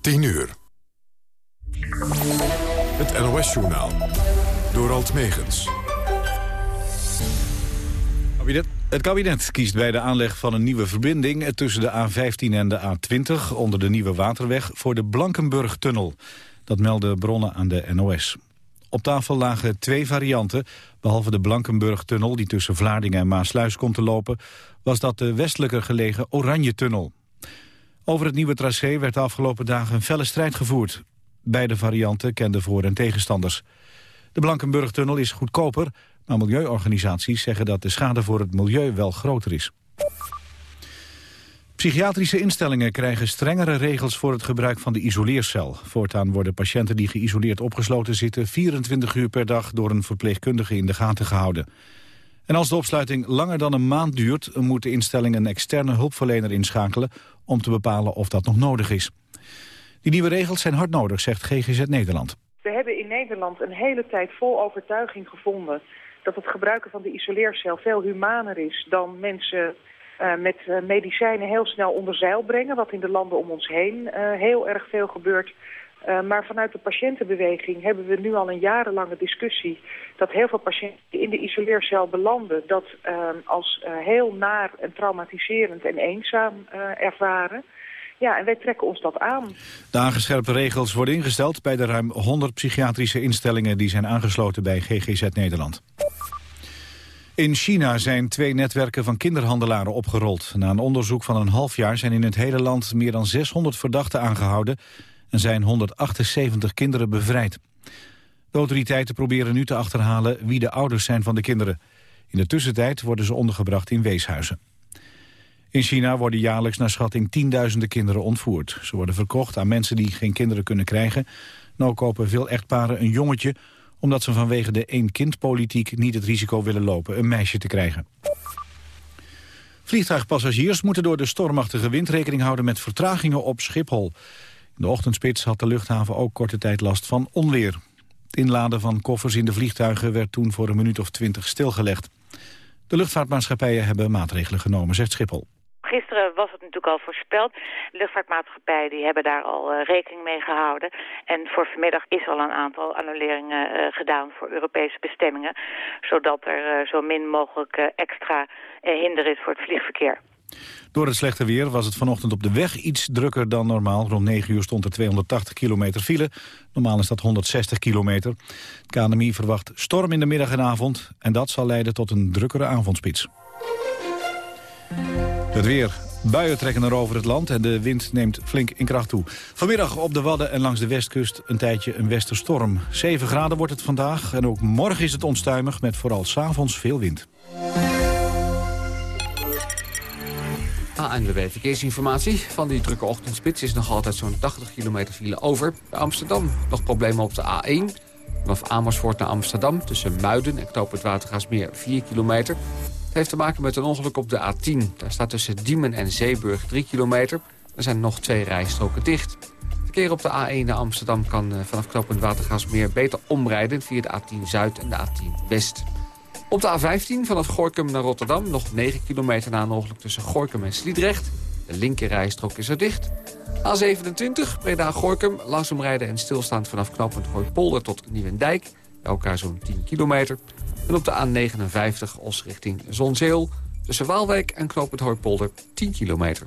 10 uur. Het NOS-journaal. Door Alt Megens. Het kabinet kiest bij de aanleg van een nieuwe verbinding... tussen de A15 en de A20 onder de Nieuwe Waterweg... voor de Blankenburg-tunnel. Dat melden bronnen aan de NOS. Op tafel lagen twee varianten. Behalve de Blankenburg-tunnel die tussen Vlaardingen en Maasluis komt te lopen... was dat de westelijker gelegen Oranje-tunnel. Over het nieuwe tracé werd de afgelopen dagen een felle strijd gevoerd. Beide varianten kenden voor- en tegenstanders. De Blankenburg-tunnel is goedkoper, maar milieuorganisaties zeggen dat de schade voor het milieu wel groter is. Psychiatrische instellingen krijgen strengere regels voor het gebruik van de isoleercel. Voortaan worden patiënten die geïsoleerd opgesloten zitten 24 uur per dag door een verpleegkundige in de gaten gehouden. En als de opsluiting langer dan een maand duurt, moet de instelling een externe hulpverlener inschakelen om te bepalen of dat nog nodig is. Die nieuwe regels zijn hard nodig, zegt GGZ Nederland. We hebben in Nederland een hele tijd vol overtuiging gevonden dat het gebruiken van de isoleercel veel humaner is dan mensen uh, met uh, medicijnen heel snel onder zeil brengen, wat in de landen om ons heen uh, heel erg veel gebeurt. Maar vanuit de patiëntenbeweging hebben we nu al een jarenlange discussie dat heel veel patiënten in de isoleercel belanden dat als heel naar en traumatiserend en eenzaam ervaren. Ja, en wij trekken ons dat aan. De aangescherpte regels worden ingesteld bij de ruim 100 psychiatrische instellingen die zijn aangesloten bij GGZ Nederland. In China zijn twee netwerken van kinderhandelaren opgerold. Na een onderzoek van een half jaar zijn in het hele land meer dan 600 verdachten aangehouden en zijn 178 kinderen bevrijd. De autoriteiten proberen nu te achterhalen wie de ouders zijn van de kinderen. In de tussentijd worden ze ondergebracht in weeshuizen. In China worden jaarlijks naar schatting tienduizenden kinderen ontvoerd. Ze worden verkocht aan mensen die geen kinderen kunnen krijgen. Nou kopen veel echtparen een jongetje omdat ze vanwege de één-kind-politiek niet het risico willen lopen een meisje te krijgen. Vliegtuigpassagiers moeten door de stormachtige wind rekening houden met vertragingen op Schiphol. De ochtendspits had de luchthaven ook korte tijd last van onweer. Het inladen van koffers in de vliegtuigen werd toen voor een minuut of twintig stilgelegd. De luchtvaartmaatschappijen hebben maatregelen genomen, zegt Schiphol. Gisteren was het natuurlijk al voorspeld. De luchtvaartmaatschappijen die hebben daar al uh, rekening mee gehouden. En voor vanmiddag is al een aantal annuleringen uh, gedaan voor Europese bestemmingen. Zodat er uh, zo min mogelijk extra hinder is voor het vliegverkeer. Door het slechte weer was het vanochtend op de weg iets drukker dan normaal. Rond 9 uur stond er 280 kilometer file. Normaal is dat 160 kilometer. Het KNMI verwacht storm in de middag en avond. En dat zal leiden tot een drukkere avondspits. Het weer. Buien trekken er over het land en de wind neemt flink in kracht toe. Vanmiddag op de Wadden en langs de westkust een tijdje een westerstorm. 7 graden wordt het vandaag en ook morgen is het onstuimig met vooral s'avonds veel wind. ANWB Verkeersinformatie. Van die drukke ochtendspits is nog altijd zo'n 80 kilometer file over. Amsterdam nog problemen op de A1. Vanaf Amersfoort naar Amsterdam tussen Muiden en Knoop het Watergaasmeer 4 kilometer. Het heeft te maken met een ongeluk op de A10. Daar staat tussen Diemen en Zeeburg 3 kilometer. Er zijn nog twee rijstroken dicht. Verkeer op de A1 naar Amsterdam kan vanaf knooppunt Watergaasmeer beter omrijden... via de A10 Zuid en de A10 West. Op de A15 vanaf Gorkum naar Rotterdam nog 9 kilometer na ongeluk tussen Gorkum en Sliedrecht. De linkerrijstrook is er dicht. A27 Breda-Gorkum langzaam rijden en stilstaan vanaf knooppunt Hooipolder tot Nieuwendijk. Bij elkaar zo'n 10 kilometer. En op de A59 Os richting Zonzeel tussen Waalwijk en knooppunt Hooipolder 10 kilometer.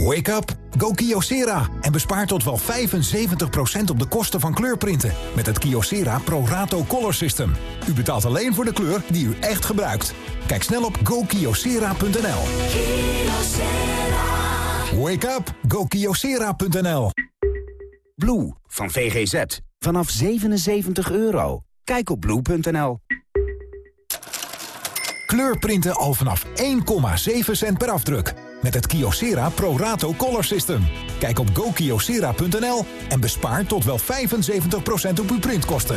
Wake up, go Kyocera en bespaar tot wel 75% op de kosten van kleurprinten met het Kyocera Pro Rato Color System. U betaalt alleen voor de kleur die u echt gebruikt. Kijk snel op gokyocera.nl. Wake up, go Kyocera.nl. Blue van VGZ vanaf 77 euro. Kijk op blue.nl. Kleurprinten al vanaf 1,7 cent per afdruk. Met het Kyocera Pro Rato Color System. Kijk op gokyocera.nl en bespaar tot wel 75% op uw printkosten.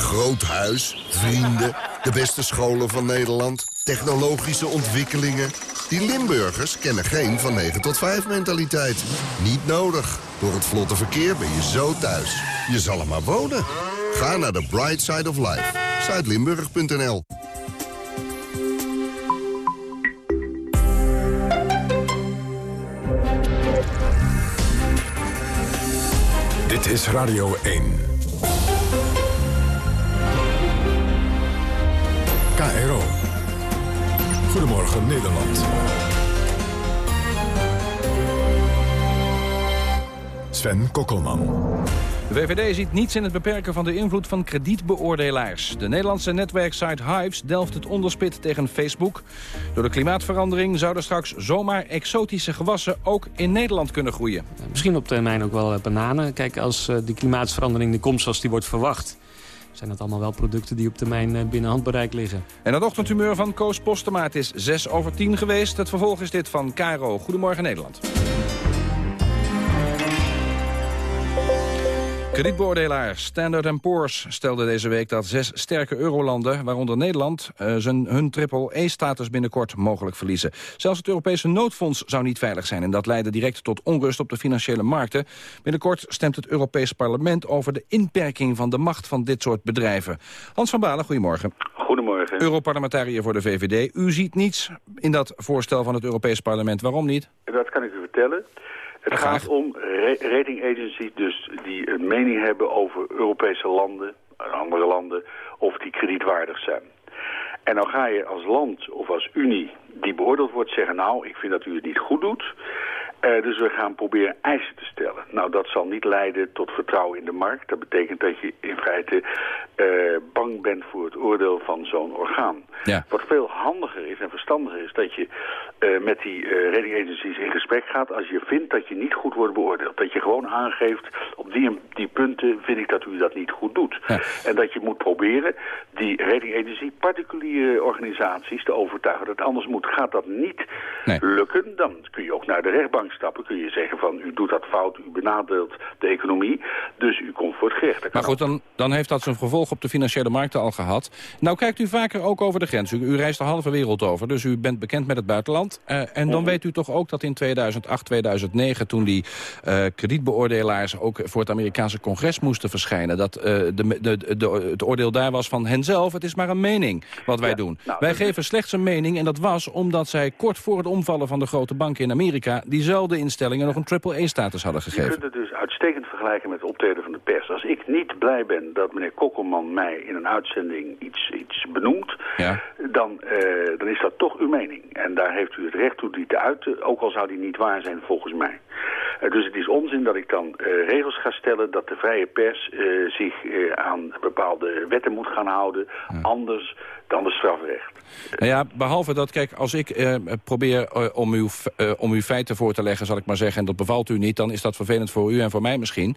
Groot huis, vrienden, de beste scholen van Nederland, technologische ontwikkelingen. Die Limburgers kennen geen van 9 tot 5 mentaliteit. Niet nodig. Door het vlotte verkeer ben je zo thuis. Je zal er maar wonen. Ga naar de Bright Side of Life. Zuidlimburg.nl Dit is Radio 1. KRO. Goedemorgen Nederland. Sven Kokkelman. De VVD ziet niets in het beperken van de invloed van kredietbeoordelaars. De Nederlandse netwerksite Hives delft het onderspit tegen Facebook. Door de klimaatverandering zouden straks zomaar exotische gewassen ook in Nederland kunnen groeien. Misschien op termijn ook wel eh, bananen. Kijk, als eh, die klimaatverandering er komt zoals die wordt verwacht zijn het allemaal wel producten die op termijn eh, binnen handbereik liggen. En het ochtendhumeur van Koos Postema. Het is 6 over 10 geweest. Het vervolg is dit van Caro. Goedemorgen Nederland. Kredietbeoordelaar Standard Poor's stelde deze week dat zes sterke eurolanden, waaronder Nederland, uh, zijn, hun triple-E-status binnenkort mogelijk verliezen. Zelfs het Europese noodfonds zou niet veilig zijn en dat leidde direct tot onrust op de financiële markten. Binnenkort stemt het Europese parlement over de inperking van de macht van dit soort bedrijven. Hans van Balen, goedemorgen. Goedemorgen. Europarlementariër voor de VVD. U ziet niets in dat voorstel van het Europese parlement. Waarom niet? Dat kan ik u vertellen. Het gaat om rating agencies dus die een mening hebben over Europese landen, andere landen, of die kredietwaardig zijn. En dan ga je als land of als unie die beoordeeld wordt zeggen... nou, ik vind dat u het niet goed doet. Uh, dus we gaan proberen eisen te stellen. Nou, dat zal niet leiden tot vertrouwen in de markt. Dat betekent dat je in feite uh, bang bent voor het oordeel van zo'n orgaan. Ja. Wat veel handiger is en verstandiger is dat je uh, met die rating agencies in gesprek gaat... als je vindt dat je niet goed wordt beoordeeld. Dat je gewoon aangeeft, op die, die punten vind ik dat u dat niet goed doet. Ja. En dat je moet proberen die rating agency, particuliere organisaties te overtuigen. Dat anders moet, gaat dat niet nee. lukken. Dan kun je ook naar de rechtbank stappen kun je zeggen van u doet dat fout, u benadeelt de economie, dus u komt voor het gerecht. Maar goed, dan, dan heeft dat zijn vervolg op de financiële markten al gehad. Nou kijkt u vaker ook over de grens. U, u reist de halve wereld over, dus u bent bekend met het buitenland. Uh, en dan weet u toch ook dat in 2008, 2009, toen die uh, kredietbeoordelaars ook voor het Amerikaanse congres moesten verschijnen, dat uh, de, de, de, het oordeel daar was van henzelf, het is maar een mening wat wij ja, doen. Nou, wij geven slechts een mening en dat was omdat zij kort voor het omvallen van de grote banken in Amerika diezelfde de instellingen nog een triple-E-status hadden gegeven. Je kunt het dus uitstekend vergelijken met het optreden van de pers. Als ik niet blij ben dat meneer Kokkelman mij in een uitzending iets, iets benoemt... Ja. Dan, dan is dat toch uw mening. En daar heeft u het recht toe die te uiten, ook al zou die niet waar zijn volgens mij. Uh, dus het is onzin dat ik dan uh, regels ga stellen dat de vrije pers zich aan bepaalde wetten moet gaan houden. Ja. Anders dan de strafrecht. Nou ja, behalve dat, kijk, als ik eh, probeer eh, om, uw, eh, om uw feiten voor te leggen, zal ik maar zeggen, en dat bevalt u niet, dan is dat vervelend voor u en voor mij misschien.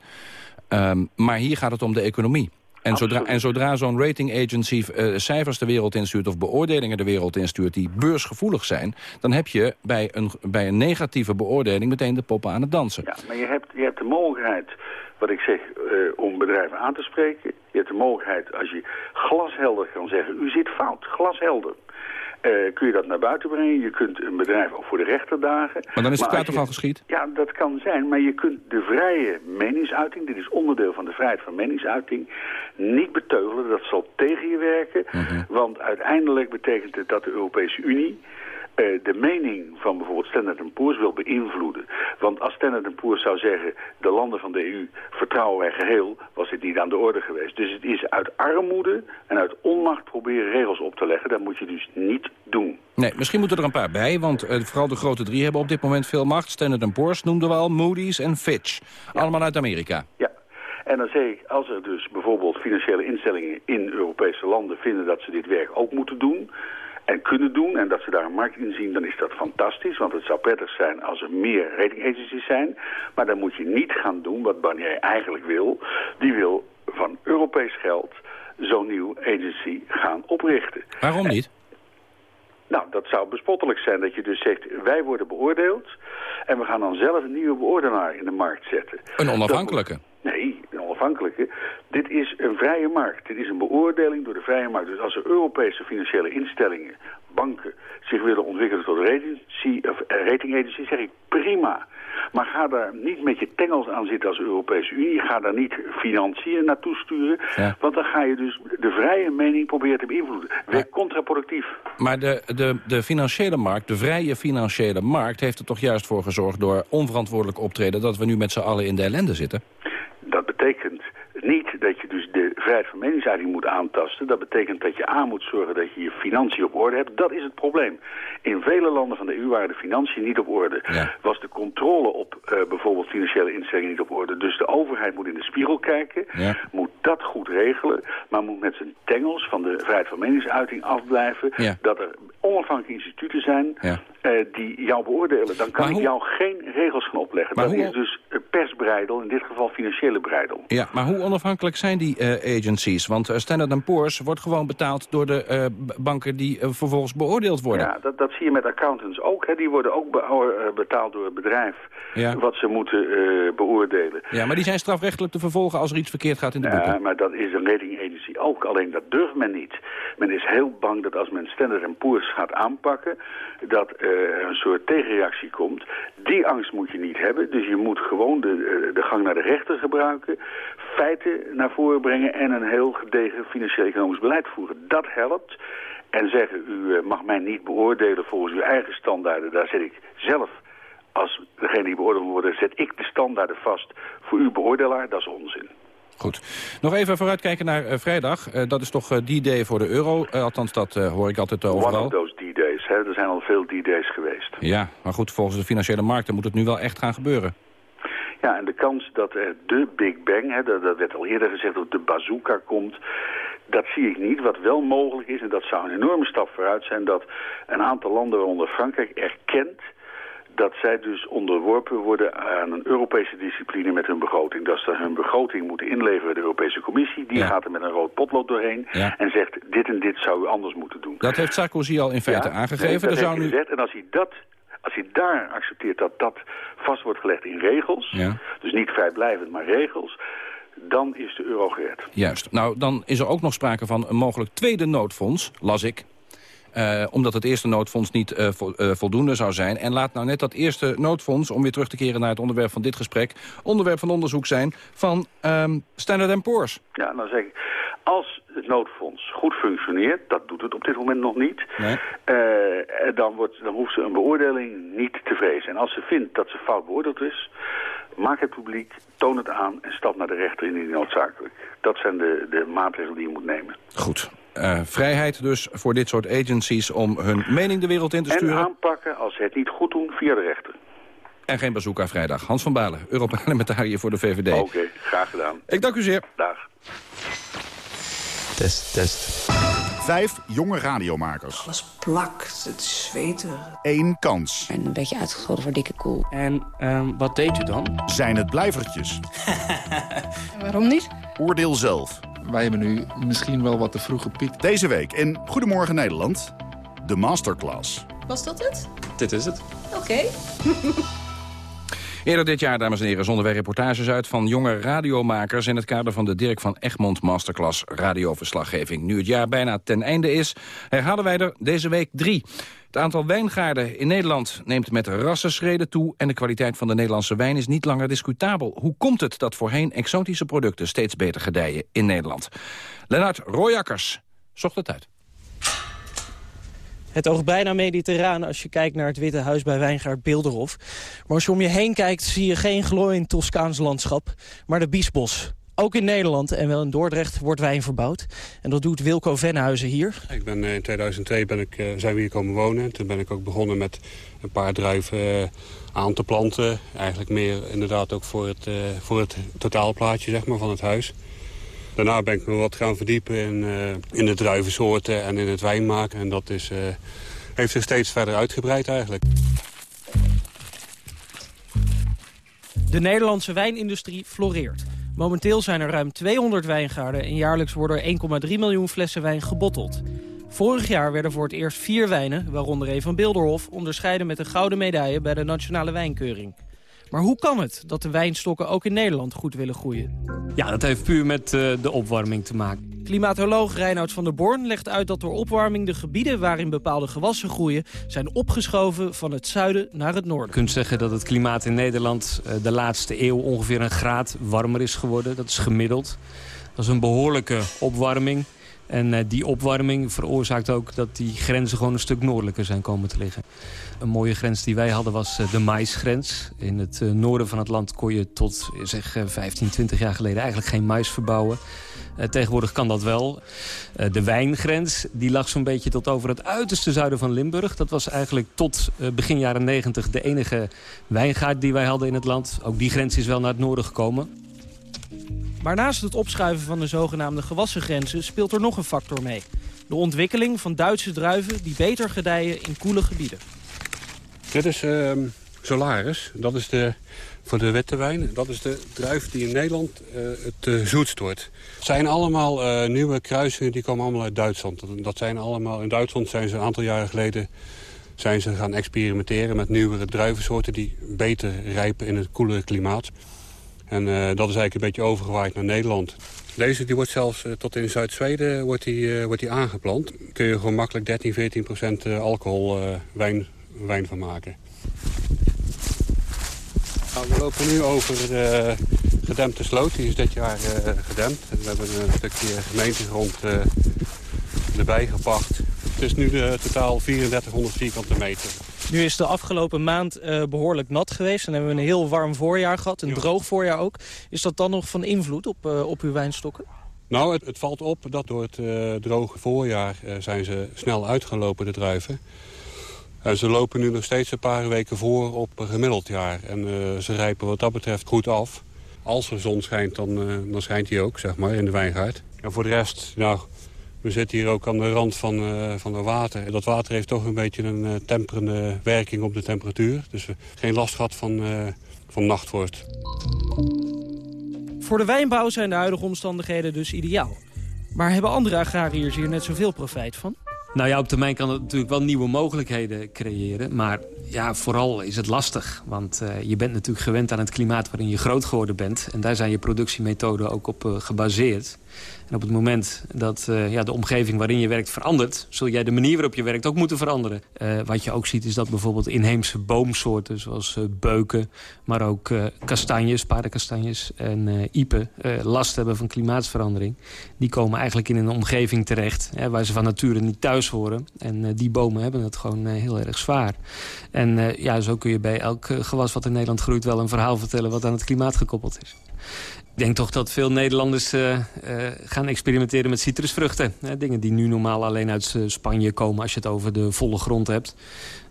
Um, maar hier gaat het om de economie. En zodra, en zodra zo'n rating agency uh, cijfers de wereld instuurt... of beoordelingen de wereld instuurt die beursgevoelig zijn... dan heb je bij een, bij een negatieve beoordeling meteen de poppen aan het dansen. Ja, maar je hebt, je hebt de mogelijkheid wat ik zeg, uh, om bedrijven aan te spreken. Je hebt de mogelijkheid, als je glashelder kan zeggen, u zit fout, glashelder. Uh, kun je dat naar buiten brengen. Je kunt een bedrijf ook voor de rechter dagen. Maar dan is het kwaad toch al geschied? Ja, dat kan zijn. Maar je kunt de vrije meningsuiting, dit is onderdeel van de vrijheid van meningsuiting, niet beteugelen. Dat zal tegen je werken. Mhm. Want uiteindelijk betekent het dat de Europese Unie eh, de mening van bijvoorbeeld Standard Poor's wil beïnvloeden. Want als Standard Poor's zou zeggen... de landen van de EU vertrouwen wij geheel... was dit niet aan de orde geweest. Dus het is uit armoede en uit onmacht proberen regels op te leggen. Dat moet je dus niet doen. Nee, misschien moeten er een paar bij, want uh, vooral de grote drie hebben op dit moment veel macht. Standard Poor's noemden we al, Moody's en Fitch. Allemaal uit Amerika. Ja. En dan zeg ik, als er dus bijvoorbeeld financiële instellingen in Europese landen vinden dat ze dit werk ook moeten doen en kunnen doen en dat ze daar een markt in zien, dan is dat fantastisch. Want het zou prettig zijn als er meer rating agencies zijn. Maar dan moet je niet gaan doen wat Barnier eigenlijk wil. Die wil van Europees geld zo'n nieuw agency gaan oprichten. Waarom niet? Nou, dat zou bespottelijk zijn dat je dus zegt, wij worden beoordeeld... en we gaan dan zelf een nieuwe beoordelaar in de markt zetten. Een onafhankelijke? Nee, een onafhankelijke. Dit is een vrije markt. Dit is een beoordeling door de vrije markt. Dus als er Europese financiële instellingen, banken... zich willen ontwikkelen tot rating, of, rating agency, zeg ik prima. Maar ga daar niet met je tengels aan zitten als Europese Unie. Ga daar niet financiën naartoe sturen. Want dan ga je dus de vrije mening proberen te beïnvloeden. Werkt contraproductief. Maar de, de, de financiële markt, de vrije financiële markt... heeft er toch juist voor gezorgd door onverantwoordelijk optreden... dat we nu met z'n allen in de ellende zitten? Dat betekent niet dat je dus de vrijheid van meningsuiting moet aantasten. Dat betekent dat je aan moet zorgen dat je je financiën op orde hebt. Dat is het probleem. In vele landen van de EU waren de financiën niet op orde. Was de controle op uh, bijvoorbeeld financiële instellingen niet op orde. Dus de overheid moet in de spiegel kijken. Moet dat goed regelen. Maar moet met zijn tengels van de vrijheid van meningsuiting afblijven. Dat er onafhankelijke instituten zijn uh, die jou beoordelen. Dan kan ik jou geen regels gaan opleggen. Maar dat hoe... is dus persbreidel, in dit geval financiële breidel. Ja, maar hoe onafhankelijk zijn die uh, agencies? Want uh, Standard Poor's wordt gewoon betaald door de uh, banken die vervolgens beoordeeld worden. Ja, dat, dat zie je met accountants ook. Hè. Die worden ook be betaald door het bedrijf ja. wat ze moeten beoordelen. Ja, maar die zijn strafrechtelijk te vervolgen als er iets verkeerd gaat in de boeken. Ja, maar dat is een rating agency ook. Alleen dat durft men niet. Men is heel bang dat als men Standard Poor's gaat aanpakken... dat er een soort tegenreactie komt. Die angst moet je niet hebben. Dus je moet gewoon de, de gang naar de rechter gebruiken feiten naar voren brengen en een heel gedegen financieel-economisch beleid voeren. Dat helpt. En zeggen, u eh, mag mij niet beoordelen volgens uw eigen standaarden. Daar zet ik zelf, als degene die beoordeeld worden, zet ik de standaarden vast voor uw beoordelaar. Dat is onzin. Goed. Nog even vooruitkijken naar uh, vrijdag. Uh, dat is toch uh, die day voor de euro. althans, dat hoor ik altijd overal. One of those D-days. Er zijn al veel D-days geweest. Ja, maar goed, volgens de financiële markten moet het nu wel echt gaan gebeuren. Ja, en de kans dat er de Big Bang, hè, dat, dat werd al eerder gezegd, dat de bazooka komt... Dat zie ik niet. Wat wel mogelijk is, en dat zou een enorme stap vooruit zijn... dat een aantal landen, waaronder Frankrijk, erkent dat zij dus onderworpen worden aan een Europese discipline met hun begroting. Dat ze hun begroting moeten inleveren de Europese Commissie. Die gaat er met een rood potlood doorheen en zegt dit en dit zou u anders moeten doen. Dat heeft Sarkozy al in feite aangegeven. dat zou nu... En als hij dat als hij daar accepteert dat dat vast wordt gelegd in regels... Ja. dus niet vrijblijvend, maar regels... dan is de euro gered. Juist. Nou, dan is er ook nog sprake van een mogelijk tweede noodfonds, las ik. Uh, omdat het eerste noodfonds niet uh, vo uh, voldoende zou zijn. En laat nou net dat eerste noodfonds, om weer terug te keren naar het onderwerp van dit gesprek... onderwerp van onderzoek zijn van um, Standard Poor's. Ja, nou zeg ik, als het noodfonds goed functioneert, dat doet het op dit moment nog niet, nee. uh, dan, wordt, dan hoeft ze een beoordeling niet te vrezen. En als ze vindt dat ze fout beoordeeld is, maak het publiek, toon het aan en stap naar de rechter indien noodzakelijk. Dat zijn de, de maatregelen die je moet nemen. Goed. Uh, vrijheid dus voor dit soort agencies om hun mening de wereld in te sturen. En aanpakken als ze het niet goed doen via de rechter. En geen bazooka vrijdag. Hans van Balen, Europarlementariër voor de VVD. Oké, okay, graag gedaan. Ik dank u zeer. Dag. Test, test. Vijf jonge radiomakers. Alles plakt, het zweet Eén kans. En een beetje uitgeschoten voor dikke koel. En um, wat deed u dan? Zijn het blijvertjes? Waarom niet? Oordeel zelf. Wij hebben nu misschien wel wat te vroeg gepiekt. Deze week in Goedemorgen Nederland, de masterclass. Was dat het? Dit is het. Oké. Okay. Eerder dit jaar, dames en heren, zonden wij reportages uit van jonge radiomakers... in het kader van de Dirk van Egmond Masterclass radioverslaggeving. Nu het jaar bijna ten einde is, herhalen wij er deze week drie. Het aantal wijngaarden in Nederland neemt met rassenschreden toe... en de kwaliteit van de Nederlandse wijn is niet langer discutabel. Hoe komt het dat voorheen exotische producten steeds beter gedijen in Nederland? Lennart Royakkers zocht het uit. Het oogt bijna mediterraan als je kijkt naar het Witte Huis bij Wijngaard Beelderhof. Maar als je om je heen kijkt zie je geen glooiend Toscaans landschap, maar de Biesbos. Ook in Nederland en wel in Dordrecht wordt wijn verbouwd. En dat doet Wilco Venhuizen hier. Ik ben, in 2002 ben ik, zijn we hier komen wonen. Toen ben ik ook begonnen met een paar druiven aan te planten. Eigenlijk meer inderdaad ook voor het, voor het totaalplaatje zeg maar, van het huis. Daarna ben ik me wat gaan verdiepen in, in de druivensoorten en in het wijnmaken. En dat is, heeft zich steeds verder uitgebreid eigenlijk. De Nederlandse wijnindustrie floreert. Momenteel zijn er ruim 200 wijngaarden en jaarlijks worden er 1,3 miljoen flessen wijn gebotteld. Vorig jaar werden voor het eerst vier wijnen, waaronder een van Bilderhof... onderscheiden met een gouden medaille bij de Nationale Wijnkeuring. Maar hoe kan het dat de wijnstokken ook in Nederland goed willen groeien? Ja, dat heeft puur met uh, de opwarming te maken. Klimatoloog Reinoud van der Born legt uit dat door opwarming... de gebieden waarin bepaalde gewassen groeien... zijn opgeschoven van het zuiden naar het noorden. Je kunt zeggen dat het klimaat in Nederland uh, de laatste eeuw... ongeveer een graad warmer is geworden. Dat is gemiddeld. Dat is een behoorlijke opwarming. En uh, die opwarming veroorzaakt ook dat die grenzen gewoon een stuk noordelijker zijn komen te liggen. Een mooie grens die wij hadden was uh, de maisgrens. In het uh, noorden van het land kon je tot zeg, 15, 20 jaar geleden eigenlijk geen mais verbouwen. tegenwoordig kan dat wel. de wijngrens die lag zo'n beetje tot over het uiterste zuiden van Limburg. Dat was eigenlijk tot begin jaren 90 de enige wijngaard die wij hadden in het land. Ook die grens is wel naar het noorden gekomen. Maar naast het opschuiven van de zogenaamde gewassengrenzen speelt er nog een factor mee. De ontwikkeling van Duitse druiven die beter gedijen in koele gebieden. Dit is uh, Solaris. Dat is de, voor de witte. Dat is de druif die in Nederland uh, het uh, zoetst wordt. Het zijn allemaal uh, nieuwe kruisingen die komen allemaal uit Duitsland. Dat zijn allemaal, in Duitsland zijn ze een aantal jaren geleden zijn ze gaan experimenteren met nieuwere druivensoorten... die beter rijpen in het koelere klimaat. En uh, dat is eigenlijk een beetje overgewaaid naar Nederland. Deze die wordt zelfs uh, tot in Zuid-Zweden wordt die, uh, wordt die aangeplant. Daar kun je gewoon makkelijk 13, 14 procent alcohol wijn, wijn van maken. Nou, we lopen nu over de gedempte sloot. Die is dit jaar gedempt. We hebben een stukje gemeentegrond erbij gepacht. Het is nu totaal 3400 vierkante meter. Nu is de afgelopen maand uh, behoorlijk nat geweest. En hebben we een heel warm voorjaar gehad. Een droog voorjaar ook. Is dat dan nog van invloed op, uh, op uw wijnstokken? Nou, het, het, valt op dat door het uh, droge voorjaar zijn ze snel uitgelopen, de druiven. En ze lopen nu nog steeds een paar weken voor op een gemiddeld jaar. En ze rijpen wat dat betreft goed af. Als er zon schijnt, dan, dan schijnt die ook, zeg maar, in de wijngaard. En voor de rest, nou, we zitten hier ook aan de rand van, uh, van het water. Dat water heeft toch een beetje een uh, temperende werking op de temperatuur. Dus we geen last gehad van, uh, van nachtvorst. Voor de wijnbouw zijn de huidige omstandigheden dus ideaal. Maar hebben andere agrariërs hier net zoveel profijt van? Nou ja, op termijn kan het natuurlijk wel nieuwe mogelijkheden creëren. Maar ja, vooral is het lastig. Want uh, je bent natuurlijk gewend aan het klimaat waarin je groot geworden bent. En daar zijn je productiemethoden ook op uh, gebaseerd. En op het moment dat uh, ja, de omgeving waarin je werkt verandert... zul jij de manier waarop je werkt ook moeten veranderen. Uh, wat je ook ziet is dat bijvoorbeeld inheemse boomsoorten... zoals uh, beuken, maar ook kastanjes, paardenkastanjes en iepen... last hebben van klimaatsverandering. Die komen eigenlijk in een omgeving terecht... Hè, waar ze van nature niet thuis horen. En die bomen hebben het gewoon heel erg zwaar. En ja, zo kun je bij elk gewas wat in Nederland groeit... wel een verhaal vertellen wat aan het klimaat gekoppeld is. Ik denk toch dat veel Nederlanders uh, uh, gaan experimenteren met citrusvruchten. Dingen die nu normaal alleen uit uh, Spanje komen als je het over de volle grond hebt.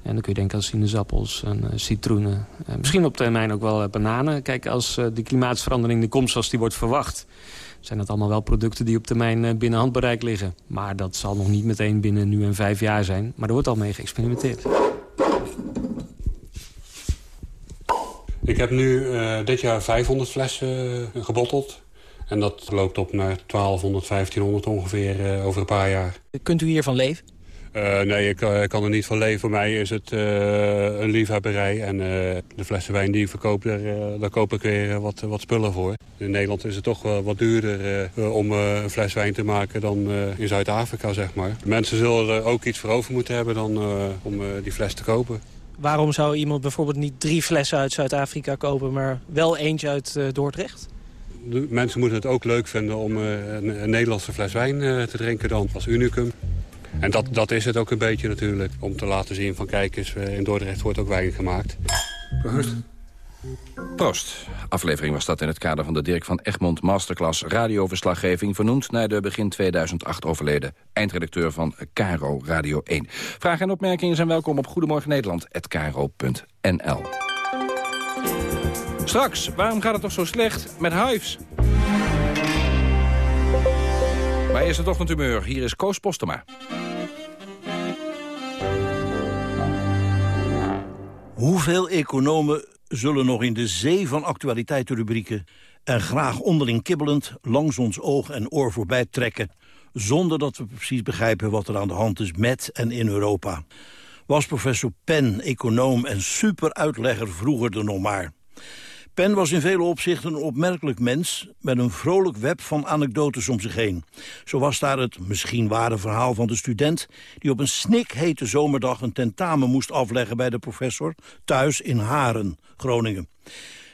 En dan kun je denken aan sinaasappels en citroenen. misschien op termijn ook wel bananen. Kijk, als die klimaatsverandering de komt zoals die wordt verwacht... zijn dat allemaal wel producten die op termijn binnen handbereik liggen. Maar dat zal nog niet meteen binnen nu en vijf jaar zijn. Maar er wordt al mee geëxperimenteerd. Ik heb nu uh, dit jaar 500 flessen uh, gebotteld. En dat loopt op naar 1200, 1500 ongeveer uh, over een paar jaar. Kunt u hiervan leven? nee, ik, kan er niet van leven. Voor mij is het een liefhebberij. En de flessen wijn die ik verkoop, daar, daar koop ik weer wat, wat spullen voor. In Nederland is het toch wel wat duurder om een fles wijn te maken dan in Zuid-Afrika, zeg maar. Mensen zullen er ook iets voor over moeten hebben dan om die fles te kopen. Waarom zou iemand bijvoorbeeld niet drie flessen uit Zuid-Afrika kopen... maar wel eentje uit uh, Dordrecht? De mensen moeten het ook leuk vinden om uh, een, een, Nederlandse fles wijn uh, te drinken dan als unicum. En dat, dat is het ook een beetje natuurlijk. Om te laten zien van kijk eens, eh, in Dordrecht wordt ook wijn gemaakt. Proost. Proost. Aflevering was dat in het kader van de Dirk van Egmond Masterclass radioverslaggeving... vernoemd naar de begin 2008 overleden eindredacteur van Caro Radio 1. Vragen en opmerkingen zijn welkom op Goedemorgen Nederland@caro.nl. Straks, waarom gaat het toch zo slecht met Hives? Maar eerst het ochtendhumeur. Hier is Koos Postema. Hoeveel economen zullen nog in de zee van actualiteitenrubrieken... en graag onderling kibbelend langs ons oog en oor voorbij trekken... zonder dat we precies begrijpen wat er aan de hand is met en in Europa. Was professor Penn, econoom en superuitlegger vroeger er nog maar... Penn was in vele opzichten een opmerkelijk mens... met een vrolijk web van anekdotes om zich heen. Zo was daar het misschien ware verhaal van de student... die op een snikhete zomerdag een tentamen moest afleggen bij de professor... thuis in Haren, Groningen.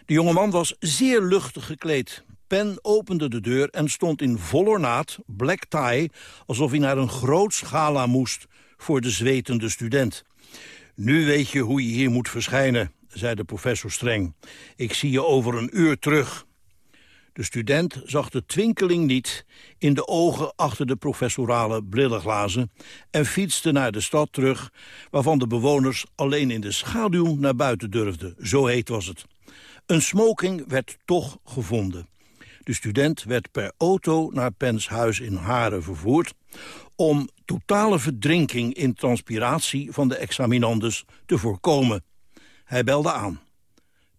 De jonge man was zeer luchtig gekleed. Penn opende de deur en stond in vol ornaat, black tie... alsof hij naar een groot schala moest voor de zwetende student. Nu weet je hoe je hier moet verschijnen, zei de professor streng. Ik zie je over een uur terug. De student zag de twinkeling niet in de ogen achter de professorale brillenglazen... en fietste naar de stad terug, waarvan de bewoners alleen in de schaduw naar buiten durfden. Zo heet was het. Een smoking werd toch gevonden. De student werd per auto naar Pens huis in Haren vervoerd... om totale verdrinking in transpiratie van de examinandes te voorkomen. Hij belde aan.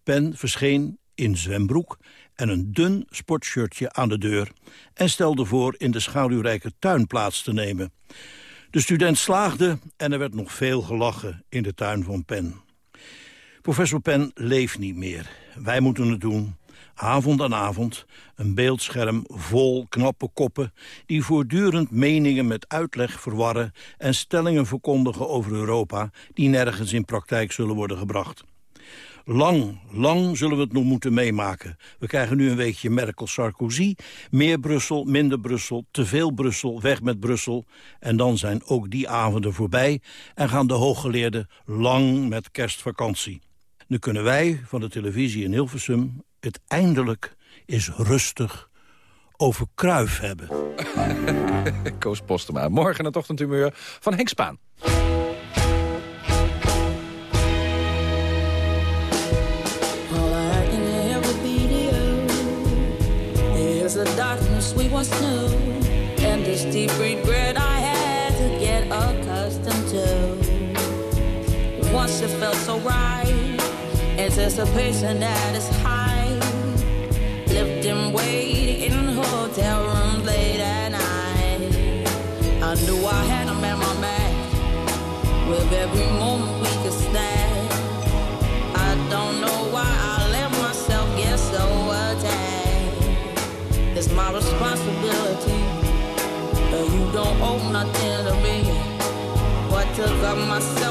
Pen verscheen in zwembroek en een dun sportshirtje aan de deur... en stelde voor in de schaduwrijke tuin plaats te nemen. De student slaagde en er werd nog veel gelachen in de tuin van Pen. Professor Pen leeft niet meer. Wij moeten het doen. Avond aan avond, een beeldscherm vol knappe koppen... die voortdurend meningen met uitleg verwarren... en stellingen verkondigen over Europa... die nergens in praktijk zullen worden gebracht. Lang, lang zullen we het nog moeten meemaken. We krijgen nu een weekje Merkel-Sarkozy. Meer Brussel, minder Brussel, te veel Brussel, weg met Brussel. En dan zijn ook die avonden voorbij... en gaan de hooggeleerden lang met kerstvakantie. Nu kunnen wij van de televisie in Hilversum het eindelijk is rustig over Kruif hebben. Koos Postema. Morgen het ochtendhumeur van Henk Spaan. the darkness we once knew and this deep regret I had to get accustomed to. Once it felt so right, anticipation that is high. Lived and waited in hotel rooms late at night. I knew I had him at my back with every moment we could stand. I don't know why I let myself get so attached. It's my responsibility. And you don't owe nothing to me. But to cut myself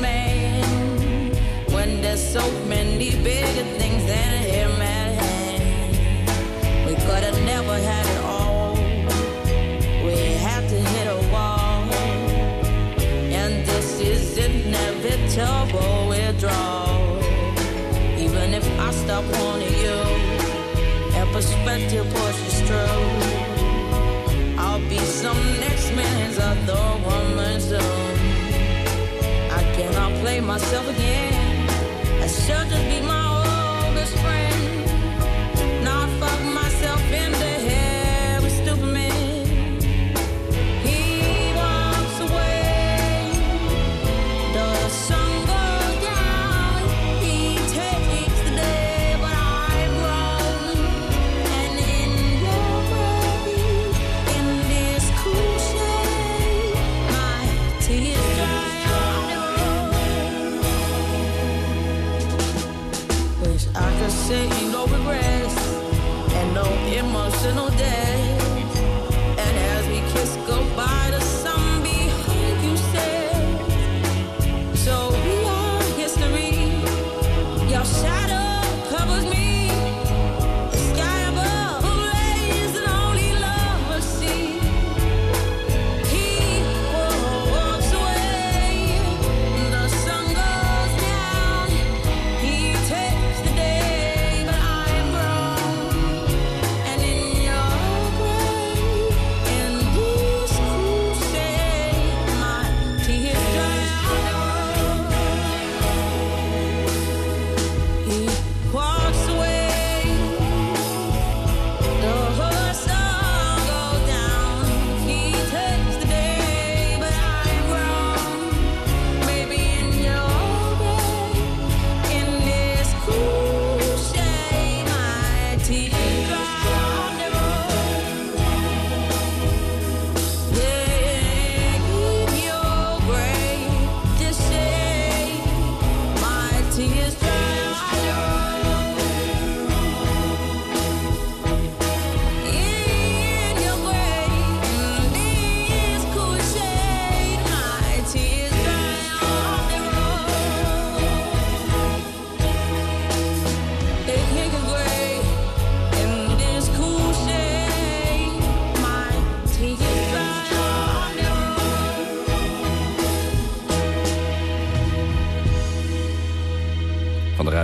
man. When there's so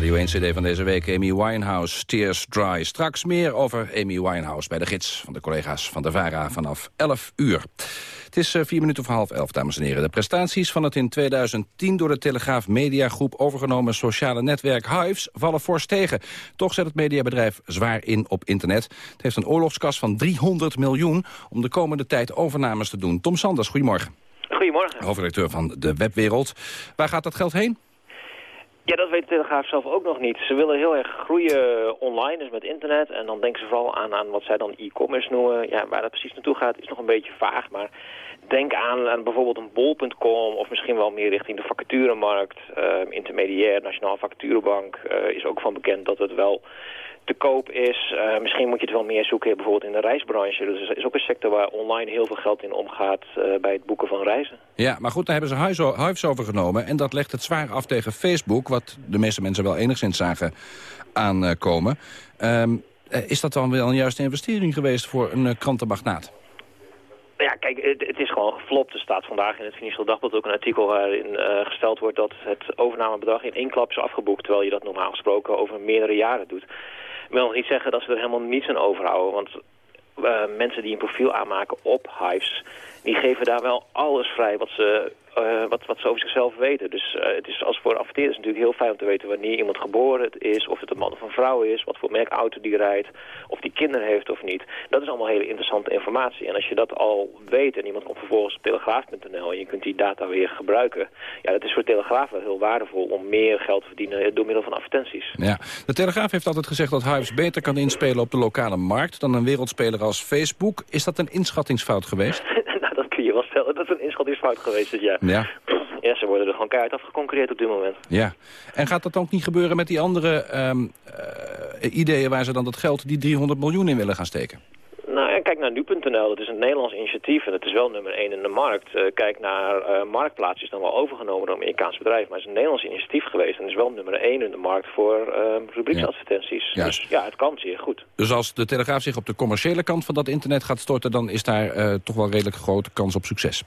Radio 1 CD van deze week, Amy Winehouse, Tears Dry. Straks meer over Amy Winehouse bij de gids van de collega's van de VARA vanaf 11 uur. Het is eh, vier minuten voor half elf, dames en heren. De prestaties van het in 2010 door de Telegraaf Mediagroep overgenomen sociale netwerk Hives vallen fors tegen. Toch zet het mediabedrijf zwaar in op internet. Het heeft een oorlogskas van 300 miljoen om de komende tijd overnames te doen. Tom Sanders, goedemorgen. Goedemorgen. Hoofdredacteur van De Webwereld. Waar gaat dat geld heen? Ja, dat weet de Telegraaf zelf ook nog niet. Ze willen heel erg groeien online, dus met internet. En dan denken ze vooral aan, aan wat zij dan e-commerce noemen. Ja, waar dat precies naartoe gaat is nog een beetje vaag. Maar denk aan, aan bijvoorbeeld een bol.com of misschien wel meer richting de vacaturemarkt. Uh, intermediair, Nationale Vacaturebank uh, is ook van bekend dat het wel te koop is. Uh, misschien moet je het wel meer zoeken bijvoorbeeld in de reisbranche. Dus is ook een sector waar online heel veel geld in omgaat uh, bij het boeken van reizen. Ja, maar goed, daar hebben ze Hives overgenomen. En dat legt het zwaar af tegen Facebook, wat de meeste mensen wel enigszins zagen aankomen. Um, is dat dan wel een juiste investering geweest voor een krantenmagnaat? Ja, kijk, het, het, is gewoon geflopt. Er staat vandaag in het Financieel Dagblad ook een artikel waarin uh, gesteld wordt dat het overnamebedrag in één klap is afgeboekt, terwijl je dat normaal gesproken over meerdere jaren doet. Ik wil niet zeggen dat ze er helemaal niets aan overhouden, want uh, mensen die een profiel aanmaken op Hives, die geven daar wel alles vrij wat ze, uh, wat, wat ze over zichzelf weten. Dus uh, het is als voor adverteerders natuurlijk heel fijn om te weten wanneer iemand geboren is, of het een man of een vrouw is, wat voor merk auto die rijdt, of die kinderen heeft of niet. Dat is allemaal hele interessante informatie. En als je dat al weet en iemand komt vervolgens op telegraaf.nl en je kunt die data weer gebruiken, ja, dat is voor Telegraaf wel heel waardevol om meer geld te verdienen door middel van advertenties. Ja, de Telegraaf heeft altijd gezegd dat Hives beter kan inspelen op de lokale markt dan een wereldspeler als Facebook. Is dat een inschattingsfout geweest? je wel stellen. Dat is een inschattingsfout geweest, dus ja. Ja. Ja, ze worden er gewoon keihard afgeconcurreerd op dit moment. Ja. En gaat dat ook niet gebeuren met die andere um, uh, ideeën waar ze dan dat geld, die 300 miljoen in willen gaan steken? Nou, kijk naar nu.nl. Dat is een Nederlands initiatief en het is wel nummer 1 in de markt. Uh, kijk naar uh, Marktplaats, is dan wel overgenomen door een Amerikaans bedrijf. Maar het is een Nederlands initiatief geweest en is wel nummer 1 in de markt voor uh, rubrieksadvertenties. Ja. Dus ja, het kan zeer goed. Dus als de Telegraaf zich op de commerciële kant van dat internet gaat storten... dan is daar toch wel redelijk grote kans op succes?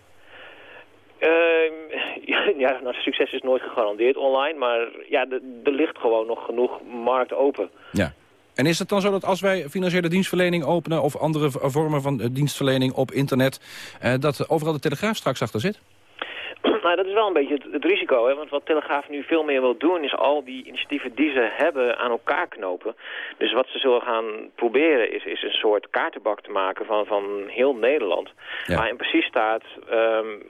ja, nou, succes is nooit gegarandeerd online, maar ja, er ligt gewoon nog genoeg markt open. Ja. En is het dan zo dat als wij financiële dienstverlening openen... of andere vormen van dienstverlening op internet... Eh, dat overal de Telegraaf straks achter zit? Nou, dat is wel een beetje het, het, risico. Hè? Want wat Telegraaf nu veel meer wil doen... is al die initiatieven die ze hebben aan elkaar knopen. Dus wat ze zullen gaan proberen... is, is een soort kaartenbak te maken van, van heel Nederland. Ja. Waarin precies staat... Um,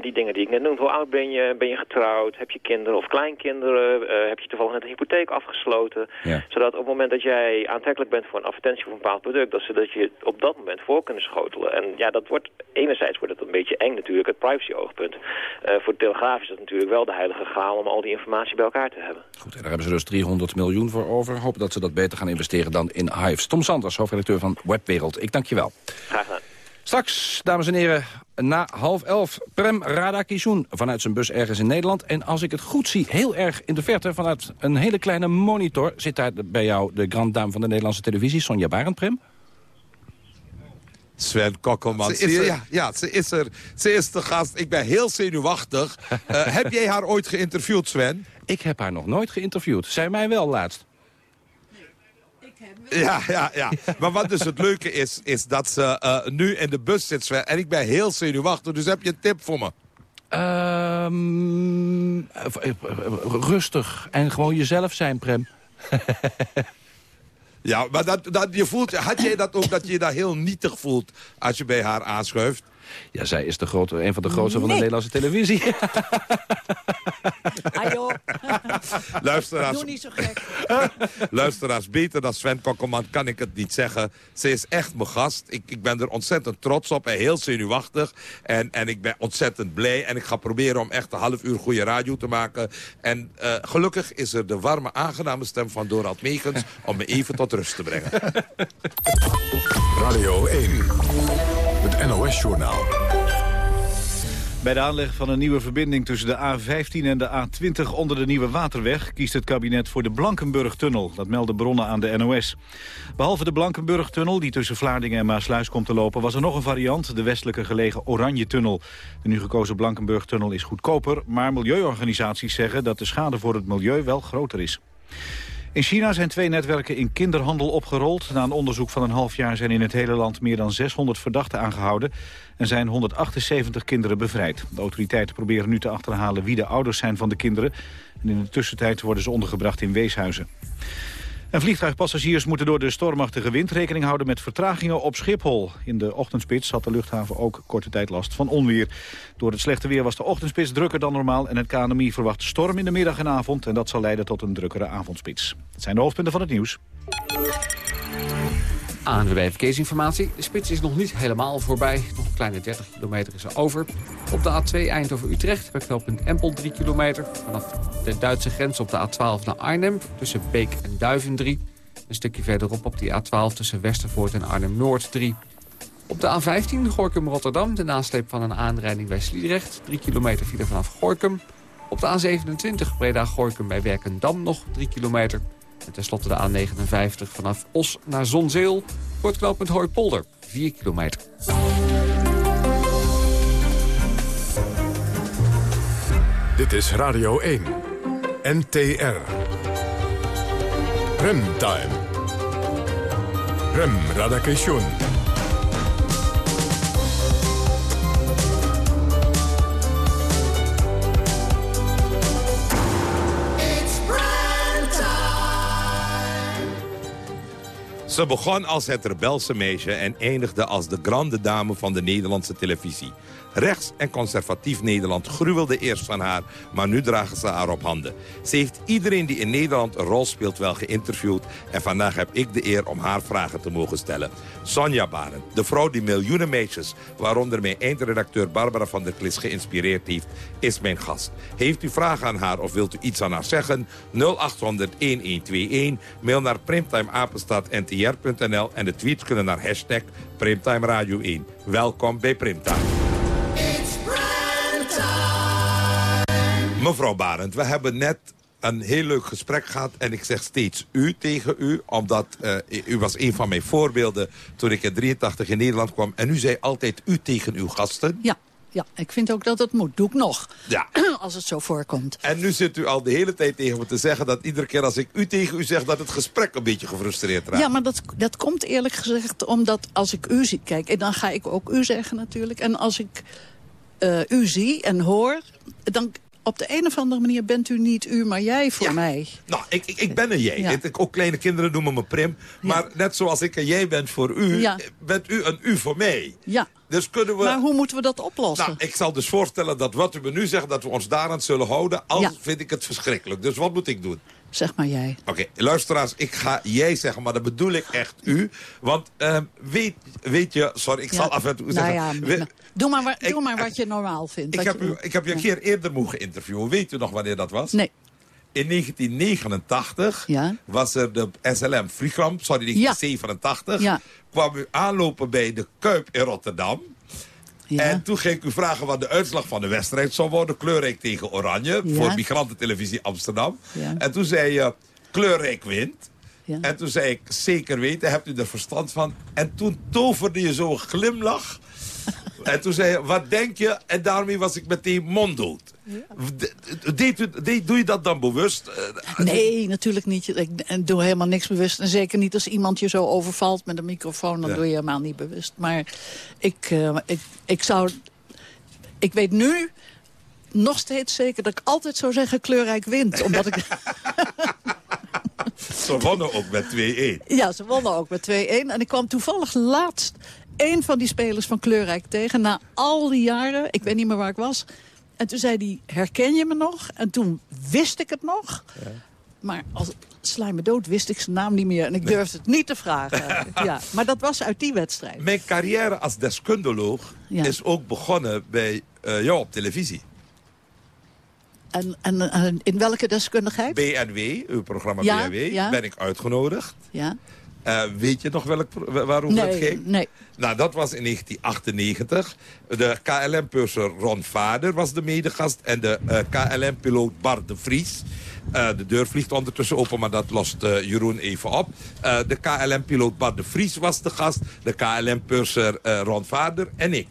die dingen die ik net noemde. Hoe oud ben je? Ben je getrouwd? Heb je kinderen of kleinkinderen? Uh, heb je toevallig net een hypotheek afgesloten? Ja. Zodat op het moment dat jij aantrekkelijk bent voor een advertentie of een bepaald product... dat ze dat je op dat moment voor kunnen schotelen. En ja, dat wordt... Enerzijds wordt het een beetje eng natuurlijk, het privacy-oogpunt. Eh, voor de Telegraaf is dat natuurlijk wel de heilige graal om al die informatie bij elkaar te hebben. Goed, en daar hebben ze dus 300 miljoen voor over. Hopen dat ze dat beter gaan investeren dan in Hives. Tom Sanders, hoofdredacteur van Webwereld. Ik dank je wel. Graag gedaan. Straks, dames en heren, na half elf... Prem Radakishun vanuit zijn bus ergens in Nederland. En als ik het goed zie, heel erg in de verte... vanuit een hele kleine monitor... zit daar bij jou de grand dame van de Nederlandse televisie... Sonja Barend, Prem? Sven Kokkelman. Ze is er. Ja, ja, ze is er. Ze is de gast. Ik ben heel zenuwachtig. Eh, heb jij haar ooit geïnterviewd, Sven? Ik heb haar nog nooit geïnterviewd. Zij mij wel laatst. Ja, ja, ja. Maar wat dus het leuke is, is dat ze eh, nu in de bus zit, Sven. En ik ben heel zenuwachtig, dus heb je een tip voor me? Eh, rustig en gewoon jezelf zijn, Prem. Ja, maar dat, dat, je voelt, had jij dat ook, dat je je daar heel nietig voelt als je bij haar aanschuift? Ja, zij is de grote, een van de grootste van de. Nederlandse televisie. Joh. Luisteraars, Doe niet zo gek. luisteraars, beter dan Sven Kokkelman kan ik het niet zeggen. Ze is echt mijn gast. Ik, ik ben er ontzettend trots op en heel zenuwachtig. En, en ik ben ontzettend blij. En ik ga proberen om echt een half uur goede radio te maken. En eh, gelukkig is er de warme, aangename stem van Dorald Megens... om me even tot rust te brengen. Radio 1, het NOS-journaal. Bij de aanleg van een nieuwe verbinding tussen de A15 en de A20 onder de Nieuwe Waterweg... kiest het kabinet voor de Blankenburg-tunnel. Dat melden bronnen aan de NOS. Behalve de Blankenburg-tunnel, die tussen Vlaardingen en Maasluis komt te lopen... was er nog een variant, de westelijke gelegen Oranje-tunnel. De nu gekozen Blankenburg-tunnel is goedkoper... maar milieuorganisaties zeggen dat de schade voor het milieu wel groter is. In China zijn twee netwerken in kinderhandel opgerold. Na een onderzoek van een half jaar zijn in het hele land meer dan 600 verdachten aangehouden... en zijn 178 kinderen bevrijd. De autoriteiten proberen nu te achterhalen wie de ouders zijn van de kinderen. En in de tussentijd worden ze ondergebracht in weeshuizen. Vliegtuigpassagiers moeten door de stormachtige wind rekening houden met vertragingen op Schiphol. In de ochtendspits had de luchthaven ook korte tijd last van onweer. Door het slechte weer was de ochtendspits drukker dan normaal en het KNMI verwacht storm in de middag en avond. En dat zal leiden tot een drukkere avondspits. Het zijn de hoofdpunten van het nieuws. ANWB Verkeersinformatie. De spits is nog niet helemaal voorbij. Nog een kleine 30 kilometer is er over. Op de A2 Eindhoven-Utrecht bij knooppunt Empel 3 kilometer. Vanaf de Duitse grens op de A12 naar Arnhem tussen Beek en Duiven 3. Een stukje verderop op die A12 tussen Westervoort en Arnhem-Noord 3. Op de A15 Gorkum-Rotterdam, de nasleep van een aanrijding bij Sliedrecht. 3 kilometer file vanaf Gorkum. Op de A27 Breda-Gorkum bij Werkendam nog 3 kilometer. En tenslotte de A59 vanaf Os naar Zonzeel. Knooppunt Hooipolder, 4 kilometer. Dit is Radio 1, NTR. Remtime. Rem Radakation. Ze begon als het rebelse meisje en eindigde als de grande dame van de Nederlandse televisie. Rechts en conservatief Nederland gruwelde eerst van haar, maar nu dragen ze haar op handen. Ze heeft iedereen die in Nederland een rol speelt wel geïnterviewd... en vandaag heb ik de eer om haar vragen te mogen stellen. Sonja Barend, de vrouw die miljoenen meisjes... waaronder mijn eindredacteur Barbara van der Klis geïnspireerd heeft... is mijn gast. Heeft u vragen aan haar of wilt u iets aan haar zeggen? 0800-1121, mail naar primtimeapenstaartntr.nl... en de tweets kunnen naar hashtag Primtime Radio 1. Welkom bij Primtime. Mevrouw Barend, we hebben net een heel leuk gesprek gehad. En ik zeg steeds u tegen u. Omdat eh, u was een van mijn voorbeelden toen ik in 83 in Nederland kwam. En u zei altijd u tegen uw gasten. Ja, ja, ik vind ook dat het moet. Doe ik nog. Ja. Als het zo voorkomt. En nu zit u al de hele tijd tegen me te zeggen dat iedere keer als ik u tegen u zeg... dat het gesprek een beetje gefrustreerd raakt. Ja, maar dat, dat komt eerlijk gezegd omdat als ik u zie... Kijk, en dan ga ik ook u zeggen natuurlijk. En als ik eh, u zie en hoor... dan op de een of andere manier bent u niet u, maar jij voor mij. Nou, ik, ik, ik ben een jij. Ja. Ik- Ook kleine kinderen noemen me Prim. Maar net zoals ik een jij ben voor u, bent u een u voor mij. Ja. Dus kunnen we... Maar hoe moeten we dat oplossen? Nou, ik zal dus voorstellen dat wat u me nu zegt, dat we ons daaraan zullen houden. Al vind ik het verschrikkelijk. Dus wat moet ik doen? Zeg maar jij. Oké, luisteraars, ik ga jij zeggen, maar dat bedoel ik echt u. Want uh, weet, weet je, sorry, ik Ja, zal af en toe nou zeggen... ja, we- nou, doe, maar, wa- doe maar wat je normaal vindt. ik, wat heb je- u, ik heb je een keer eerder mogen interviewen. Weet u nog wanneer dat was? Nee. In 1989 Ja. was er de SLM Vliegramp, sorry, 1987. Ja. Kwam u aanlopen bij de Kuip in Rotterdam. En toen ging ik u vragen wat de uitslag van de wedstrijd zou worden. Kleurrijk tegen Oranje. Ja. Voor Migrantentelevisie Amsterdam. Ja. En toen zei je, Kleurrijk wint. En toen zei ik, zeker weten, hebt u er verstand van? En toen toverde je zo'n glimlach. En toen zei je, wat denk je? En daarmee was ik meteen monddood. Deed deed, doe je dat dan bewust? Eh, Nee, natuurlijk niet. Ik doe helemaal niks bewust. En zeker niet als iemand je zo overvalt met een microfoon. Dan Ja. doe je helemaal niet bewust. Maar ik, eh, ik, ik zou... Ik weet nu nog steeds zeker dat ik altijd zou zeggen kleurrijk wint. Omdat ik... Ze wonnen ook met 2-1. Ja, ze wonnen ook met 2-1. En ik kwam toevallig laatst één van die spelers van Kleurrijk tegen. Na al die jaren, ik weet niet meer waar ik was. En toen zei hij, herken je me nog? En toen wist ik het nog. Maar als sla je me dood, wist ik zijn naam niet meer. En ik durfde het niet te vragen. ja, maar dat was uit die wedstrijd. Mijn carrière als deskundeloog Ja. is ook begonnen bij eh, jou op televisie. En, en, en in welke deskundigheid? BNW, uw programma Ja, BNW, ja. ben ik uitgenodigd. Ja. Eh, weet je nog welk, pro- wa- waarover Nee, het ging? nee. Nou, dat was in 1998. De KLM-purser Ron Vader was de medegast. En de eh, KLM-piloot Bart de Vries. Eh, de deur vliegt ondertussen open, maar dat lost Jeroen even op. De KLM-piloot Bart de Vries was de gast. De KLM-purser Ron Vader en ik.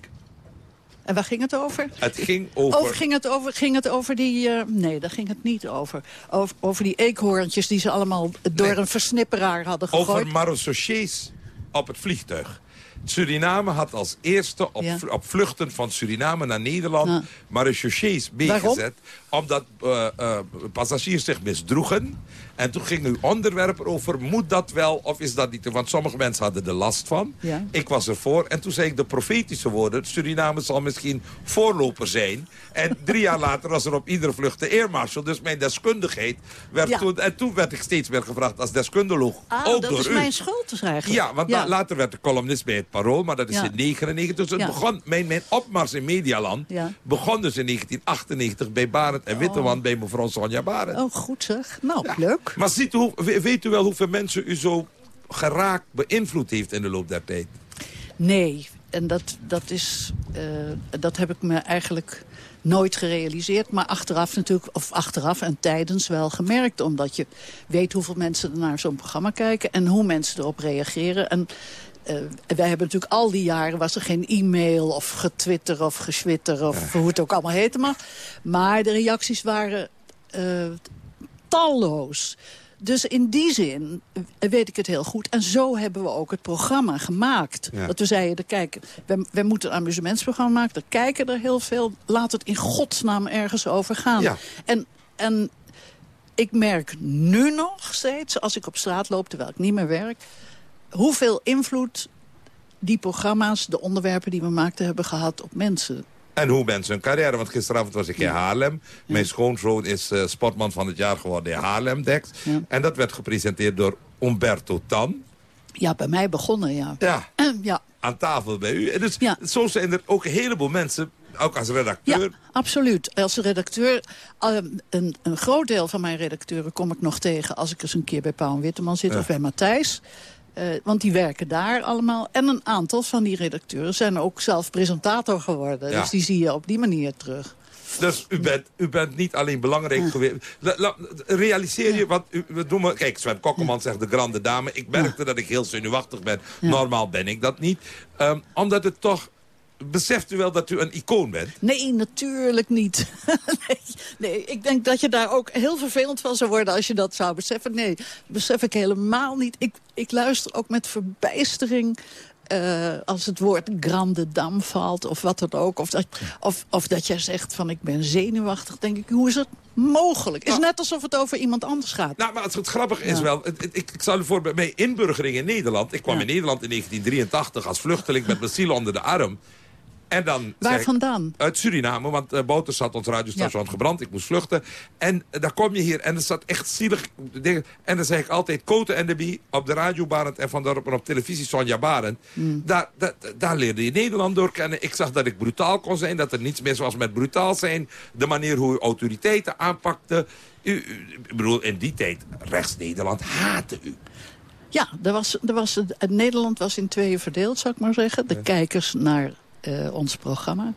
En waar ging het over? Het ging over... Over, ging, het over, ging het over die... eh, nee, daar ging het niet over. Over, over die eekhoorntjes die ze allemaal door een versnipperaar hadden gegooid. Over marechaussées op het vliegtuig. Suriname had als eerste op, Ja. op vluchten van Suriname naar Nederland Ja. marechaussées Waarom? bijgezet. Omdat eh, passagiers zich misdroegen. En toen ging uw onderwerp over, moet dat wel of is dat niet? Want sommige mensen hadden er last van. Ja. Ik was ervoor. En toen zei ik de profetische woorden, Suriname zal misschien voorloper zijn. En drie jaar later was er op iedere vlucht de eermarshal. Dus mijn deskundigheid werd Ja. toen... En toen werd ik steeds meer gevraagd als deskundeloog. Ah, ook dat door is u. mijn schuld dus eigenlijk. Ja, want later werd de columnist bij het Parool, maar dat is in 99. Dus het begon, mijn, mijn opmars in Medialand begon dus in 1998 bij Barend en Witteman bij mevrouw Sonja Barend. Oh, goed zeg. Nou, leuk. Maar ziet hoe, weet u wel hoeveel mensen u zo geraakt, beïnvloed heeft in de loop der tijd? Nee, en dat, dat, is, eh, dat heb ik me eigenlijk nooit gerealiseerd. Maar achteraf natuurlijk, of achteraf en tijdens wel gemerkt. Omdat je weet hoeveel mensen er naar zo'n programma kijken... en hoe mensen erop reageren. En eh, wij hebben natuurlijk al die jaren... was er geen e-mail of getwitter of geschwitter... of hoe het ook allemaal heten mag. Maar de reacties waren eh, talloos. Dus in die zin weet ik het heel goed. En zo hebben we ook het programma gemaakt. Ja. Dat we zeiden, kijk, wij, wij moeten een amusementsprogramma maken. Er kijken er heel veel. Laat het in godsnaam ergens over gaan. Ja. En, en ik merk nu nog steeds, als ik op straat loop... terwijl ik niet meer werk... hoeveel invloed die programma's, de onderwerpen die we maakten... hebben gehad op mensen. En hoe mensen hun carrière. Want gisteravond was ik in Haarlem. Mijn schoonzoon is eh, sportman van het jaar geworden in Haarlem, Dex. En dat werd gepresenteerd door Umberto Tan. Ja, bij mij begonnen, ja. Ja. ja. Aan tafel bij u. En dus zo zijn er ook een heleboel mensen, ook als redacteur... Ja, absoluut. Als redacteur, ehm, een, een groot deel van mijn redacteuren kom ik nog tegen... als ik eens een keer bij Pauw en Witteman zit Ja. of bij Matthijs. Eh, want die werken daar allemaal. En een aantal van die redacteuren zijn ook zelf presentator geworden. Ja. Dus die zie je op die manier terug. Dus u bent, u bent niet alleen belangrijk geweest. La- la- realiseer je, want u, we doen kijk, Sven Kokkelman zegt de grande dame. Ik merkte dat ik heel zenuwachtig ben. Normaal ben ik dat niet. Ehm, omdat het toch, beseft u wel dat u een icoon bent? Nee, natuurlijk niet. nee, nee, ik denk dat je daar ook heel vervelend van zou worden als je dat zou beseffen. Nee, besef ik helemaal niet. Ik, ik luister ook met verbijstering eh, als het woord grande dame valt of wat dan ook. Of dat, of, of dat jij zegt van ik ben zenuwachtig. denk ik, hoe is het mogelijk? Het is net alsof het over iemand anders gaat. Nou, maar het, het grappige is wel... het- ik, ik zal u voor bij inburgering in Nederland... Ik kwam in Nederland in 1983 als vluchteling met mijn ziel onder de arm. En dan Waar ik- vandaan? Uit Suriname, want uh, had ons radiostation gebrand. Ik moest vluchten. En uh, dan kom je hier en er zat echt zielig dingen. En dan zeg ik altijd, Koten en de Bie op de radio Barend... en van daarop en op televisie Sonja Barend. Hmm. Daar, daar, daar leerde je Nederland door kennen. Ik zag dat ik brutaal kon zijn, dat er niets mis was met brutaal zijn. De manier hoe u autoriteiten aanpakte. U, u- ik bedoel, in die tijd, rechts-Nederland haatte u. Ja, er was, er was, het Nederland was in tweeën verdeeld, zou ik maar zeggen. De kijkers naar eh, ons programma.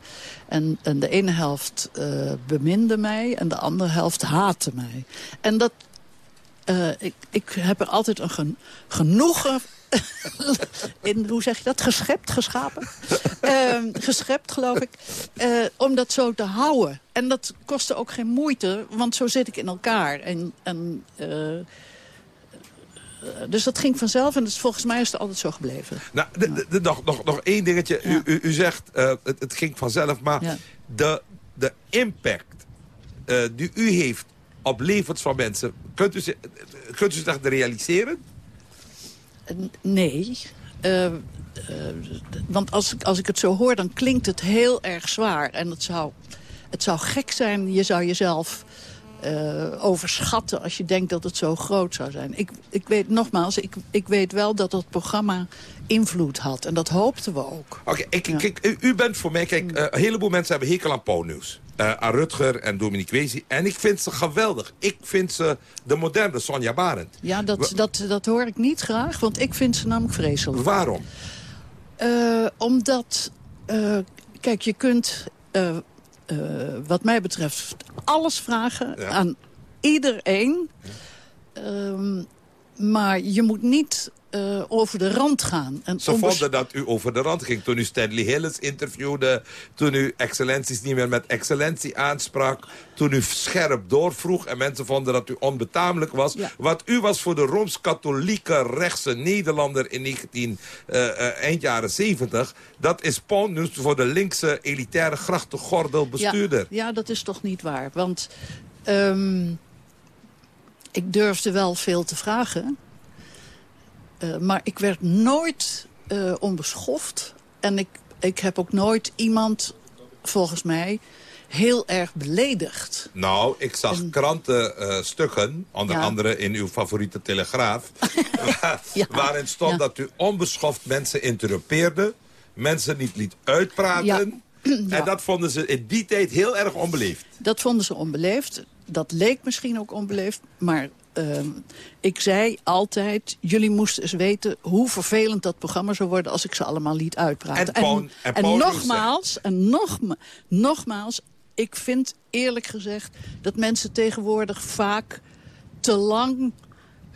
En, en de ene helft eh, beminde mij en de andere helft haatte mij. En dat, eh, ik, ik heb er altijd een gen- genoegen in, hoe zeg je dat, geschept, geschapen? Ehm, geschept, geloof ik, om dat zo te houden. En dat kostte ook geen moeite, want zo zit ik in elkaar. En, en, dus dat ging vanzelf en dus volgens mij is het altijd zo gebleven. Nou, nog, nog, nog één dingetje. U, u, u zegt, eh, het, het ging vanzelf, maar Ja. de, de impact eh, die u heeft op levens van mensen... kunt u, kunt u zich dat realiseren? Nee. Eh, eh, want als, ik- als ik het zo hoor, dan klinkt het heel erg zwaar. En het zou, het zou gek zijn, je zou jezelf eh, overschatten... als je denkt dat het zo groot zou zijn. Ik, ik weet nogmaals, ik, ik weet wel dat dat programma invloed had. En dat hoopten we ook. Oké, ik, kijk, u, bent voor mij... Kijk, eh, een heleboel mensen hebben hekel aan Pauwnieuws. Eh aan Rutger en Dominique Wezi. En ik vind ze geweldig. Ik vind ze de moderne Sonja Barend. Ja, dat, dat, dat hoor ik niet graag, want ik vind ze namelijk vreselijk. Waarom? Omdat, kijk, je kunt eh, wat mij betreft alles vragen aan iedereen. Ehm, maar je moet niet eh, over de rand gaan. En Ze vonden dat u over de rand ging toen u Stanley Hillis interviewde. Toen u excellenties niet meer met excellentie aansprak. Toen u scherp doorvroeg en mensen vonden dat u onbetamelijk was. Wat u was voor de Rooms-Katholieke rechtse Nederlander in 19, eh, eh, eind jaren 70... dat is Pound voor de linkse elitaire grachtengordel bestuurder. Ja, ja, dat is toch niet waar. Want ehm, ik durfde wel veel te vragen. Eh, maar ik werd nooit eh, onbeschoft. En ik, ik heb ook nooit iemand, volgens mij, heel erg beledigd. Nou, ik zag krantenstukken, onder Ja. andere in uw favoriete Telegraaf... waar- waarin stond ja. dat u onbeschoft mensen interrupeerde... mensen niet liet uitpraten... En dat vonden ze in die tijd heel erg onbeleefd. Dat vonden ze onbeleefd. Dat leek misschien ook onbeleefd. Maar ehm, ik zei altijd... jullie moesten eens weten hoe vervelend dat programma zou worden... als ik ze allemaal liet uitpraten. En en nogmaals, en nogma nogmaals... ik vind eerlijk gezegd dat mensen tegenwoordig vaak te lang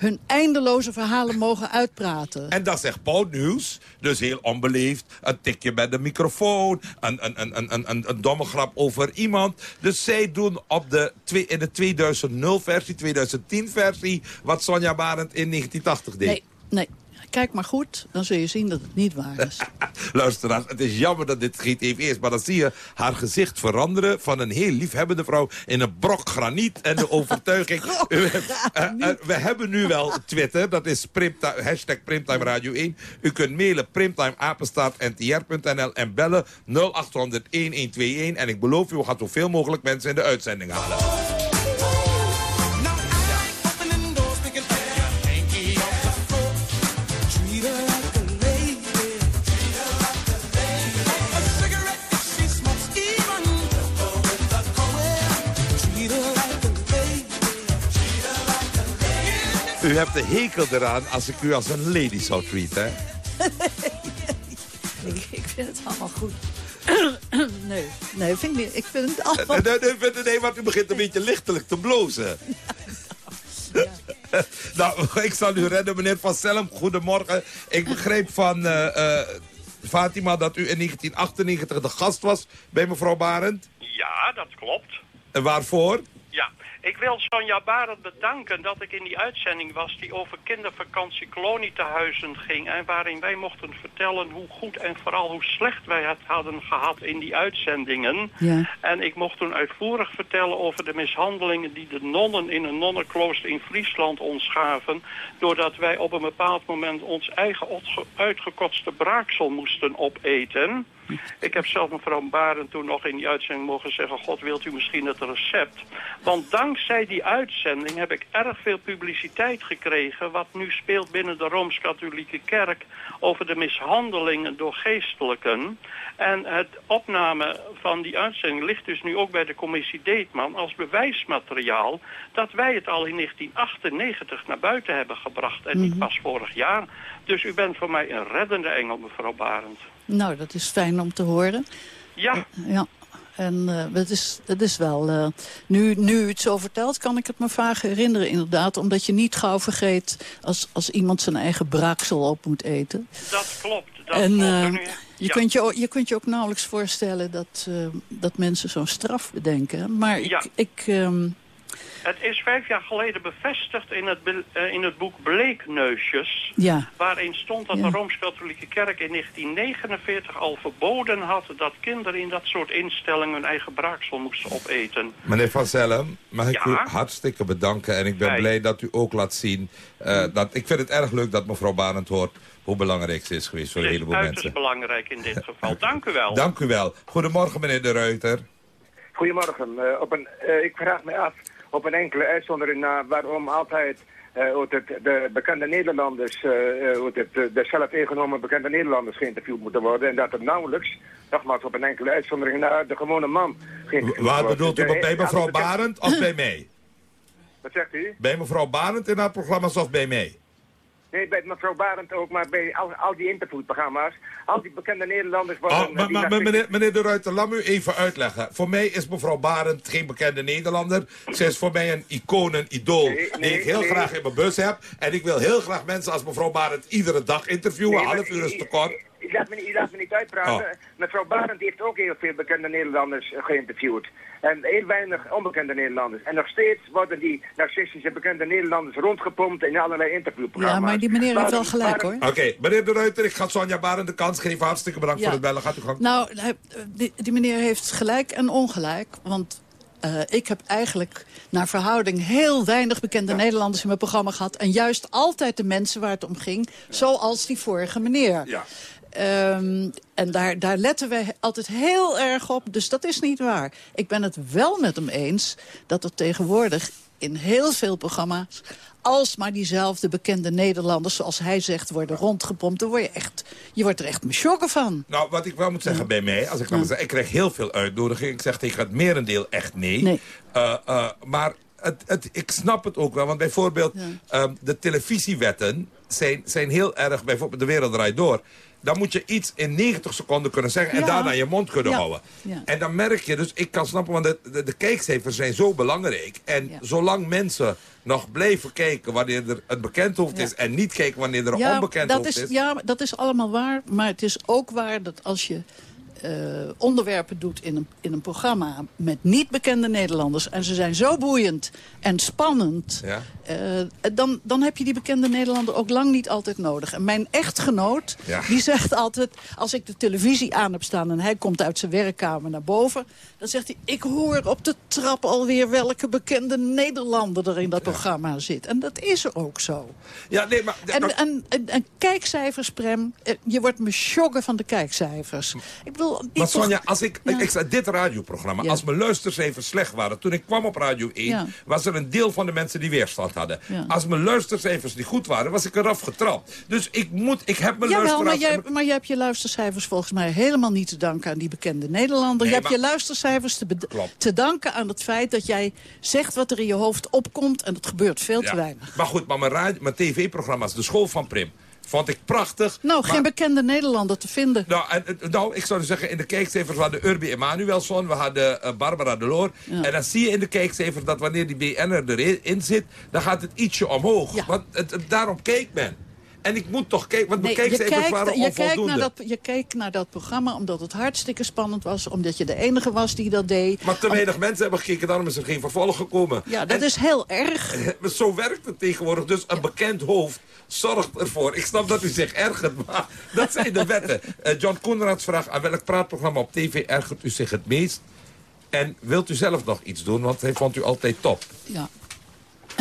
hun eindeloze verhalen mogen uitpraten. En dat zegt Paul Nieuws, dus heel onbeleefd. Een tikje bij de microfoon, een, een, een, een, een, een domme grap over iemand. Dus zij doen op de, twee- in de 2000-versie, 2010-versie... wat Sonja Barend in 1980 deed. Nee, nee. Kijk maar goed, dan zul je zien dat het niet waar is. Luisteraars, het is jammer dat dit giet even is. Maar dan zie je haar gezicht veranderen van een heel liefhebbende vrouw... in een brok graniet en de overtuiging... Eh, eh, we hebben nu wel Twitter, dat is primtime, hashtag Primtime Radio 1. U kunt mailen primtimeapenstaartntr.nl en bellen 0800-1121. En ik beloof u, we gaan zoveel mogelijk mensen in de uitzending halen. U hebt de hekel eraan als ik u als een lady zou treaten, hè? ik, ik vind het allemaal goed. nee, nee vind ik, niet. ik vind het allemaal... Nee, nee, nee, nee, want u begint een beetje lichtelijk te blozen. nou, ik zal u redden, meneer Van Selm. Goedemorgen. Ik begreep van eh, eh, Fatima dat u in 1998 de gast was bij mevrouw Barend. Ja, dat klopt. En waarvoor? Ja, ik wil Sonja Barend bedanken dat ik in die uitzending was die over kindervakantie kolonietehuizen ging. En waarin wij mochten vertellen hoe goed en vooral hoe slecht wij het hadden gehad in die uitzendingen. Ja. En ik mocht toen uitvoerig vertellen over de mishandelingen die de nonnen in een nonnenklooster in Friesland ons gaven. Doordat wij op een bepaald moment ons eigen uitgekotste braaksel moesten opeten. Ik heb zelf mevrouw Baren toen nog in die uitzending mogen zeggen... God, wilt u misschien het recept? Want dankzij die uitzending heb ik erg veel publiciteit gekregen... wat nu speelt binnen de Rooms-Katholieke Kerk... over de mishandelingen door geestelijken. En het opname van die uitzending ligt dus nu ook bij de commissie Deetman... als bewijsmateriaal dat wij het al in 1998 naar buiten hebben gebracht... en niet pas vorig jaar. Dus u bent voor mij een reddende engel, mevrouw Barend. Nou, dat is fijn om te horen. Ja. Ja. En eh, het, is, het is wel... eh, nu, nu u het zo vertelt, kan ik het me vaag herinneren inderdaad. Omdat je niet gauw vergeet als, als iemand zijn eigen braaksel op moet eten. Dat klopt. Dat en klopt. eh, En u- je, ja. kunt je, ook- je kunt je ook nauwelijks voorstellen dat, dat mensen zo'n straf bedenken. Maar ik... Ja. ik ehm, Het is vijf jaar geleden bevestigd in het, be- eh, in het boek Bleekneusjes... ja, waarin stond dat Ja. de Rooms-Katholieke Kerk in 1949 al verboden had... dat kinderen in dat soort instellingen hun eigen braaksel moesten opeten. Meneer Van Zellem, mag ik Ja? u hartstikke bedanken. En ik ben blij dat u ook laat zien... eh, dat, ik vind het erg leuk dat mevrouw Barend hoort hoe belangrijk ze is geweest voor een Het is heleboel uiterst mensen. belangrijk in dit geval. Dank u wel. Dank u wel. Goedemorgen, meneer De Ruiter. Goedemorgen. Eh, op een, eh, ik vraag me af op een enkele uitzondering na waarom altijd eh, het, de bekende Nederlanders, hoe het, de, zelf ingenomen bekende Nederlanders geïnterviewd moeten worden. En dat er nauwelijks, nogmaals op een enkele uitzondering na, de gewone man geïnterviewd Waar wordt. bedoelt u, De- bij mevrouw Barend of bij mij? Wat zegt u? Bij mevrouw Barend in haar programma's of bij mij? Nee, bij mevrouw Barend ook, maar bij al, al die interviewprogramma's. Al die bekende Nederlanders worden... Oh, maar, die maar, naar- maar meneer, meneer De Ruiter, laat me u even uitleggen. Voor mij is mevrouw Barend geen bekende Nederlander. Ze is voor mij een icoon, een idool, Nee, die ik heel nee. graag in mijn bus heb. En ik wil heel graag mensen als mevrouw Barend iedere dag interviewen. Maar Half uur is te kort. U- laat me, niet- u laat me niet uitpraten. Oh. Mevrouw Barend heeft ook heel veel bekende Nederlanders eh, geïnterviewd. En heel weinig onbekende Nederlanders. En nog steeds worden die narcistische bekende Nederlanders rondgepompt in allerlei interviewprogramma's. ja, maar die meneer heeft wel Barend- gelijk hoor. Oké, meneer De Ruiter, ik ga Sonja Barend de kans geven. Hartstikke bedankt Ja. voor het bellen. Gaat u gang. Nou, die, die meneer heeft gelijk en ongelijk. Want eh, ik heb eigenlijk naar verhouding heel weinig bekende Nederlanders in mijn programma gehad. En juist altijd de mensen waar het om ging. Zoals die vorige meneer. Ja. Ehm, en daar, daar letten wij altijd heel erg op. Dus dat is niet waar. Ik ben het wel met hem eens dat er tegenwoordig in heel veel programma's... alsmaar diezelfde bekende Nederlanders, zoals hij zegt, worden rondgepompt... dan word je, echt, je wordt er echt mesjoggen van. Nou, wat ik wel moet zeggen bij mij, als ik nou maar zeg, ik krijg heel veel uitnodigingen. Ik zeg tegen het merendeel echt nee. Nee. Eh, eh, maar het, het, ik snap het ook wel, want bijvoorbeeld ehm, de televisiewetten zijn, zijn heel erg, bijvoorbeeld De Wereld Draait Door. Dan moet je iets in 90 seconden kunnen zeggen en Ja. daarna je mond kunnen Ja. houden. Ja. En dan merk je, dus ik kan snappen, want de, de, de kijkcijfers zijn zo belangrijk. En zolang mensen nog blijven kijken wanneer er een bekend hoofd is... en niet kijken wanneer er een onbekend hoofd is, is... Ja, dat is allemaal waar. Maar het is ook waar dat als je eh, onderwerpen doet in een, in een programma... met niet bekende Nederlanders... en ze zijn zo boeiend en spannend... Ja. eh, dan, dan heb je die bekende Nederlander ook lang niet altijd nodig. En mijn echtgenoot, Ja. die zegt altijd... als ik de televisie aan heb staan en hij komt uit zijn werkkamer naar boven... dan zegt hij, ik hoor op de trap alweer welke bekende Nederlander er in dat programma zit. En dat is ook zo. Ja, nee, maar... En, en, en, en kijkcijfers, Prem, eh, je wordt me sjoggen van de kijkcijfers. Ik bedoel... Maar Sonja, als ik, Ja. ik, dit radioprogramma, Ja. als mijn luistercijfers slecht waren... toen ik kwam op Radio 1, Ja. was er een deel van de mensen die weerstand hadden. Als mijn luistercijfers niet goed waren, was ik eraf getrapt. Dus ik moet, ik heb mijn Jawel, maar luisteraars... jij, maar jij hebt je luistercijfers volgens mij helemaal niet te danken aan die bekende Nederlander. Nee, je hebt maar- je luistercijfers te, te danken aan het feit dat jij zegt wat er in je hoofd opkomt. En dat gebeurt veel te weinig. Maar goed, maar mijn, mijn tv-programma's, De School van Prim... vond ik prachtig. Nou, maar- geen bekende Nederlander te vinden. Nou, en, nou, ik zou zeggen, in de kijkcijfers we hadden Urbi Emanuelson, we hadden eh, Barbara Deloor. Ja. En dan zie je in de kijkcijfers dat wanneer die BN'er erin zit, dan gaat het ietsje omhoog. Want het, daarom keek men. En ik moet toch kijken, want mijn Nee, kijkcijfers waren kijkt, je, kijkt onvoldoende. naar dat, je keek naar dat programma omdat het hartstikke spannend was. Omdat je de enige was die dat deed. Maar te weinig mensen hebben gekeken, daarom is er geen vervolg gekomen. Ja, dat is heel erg. Zo werkt het tegenwoordig. Dus een bekend hoofd zorgt ervoor. Ik snap dat u zich ergert, maar dat zijn de wetten. Eh, John Conrads vraagt, aan welk praatprogramma op tv ergert u zich het meest? En wilt u zelf nog iets doen, want hij vond u altijd top. Ja.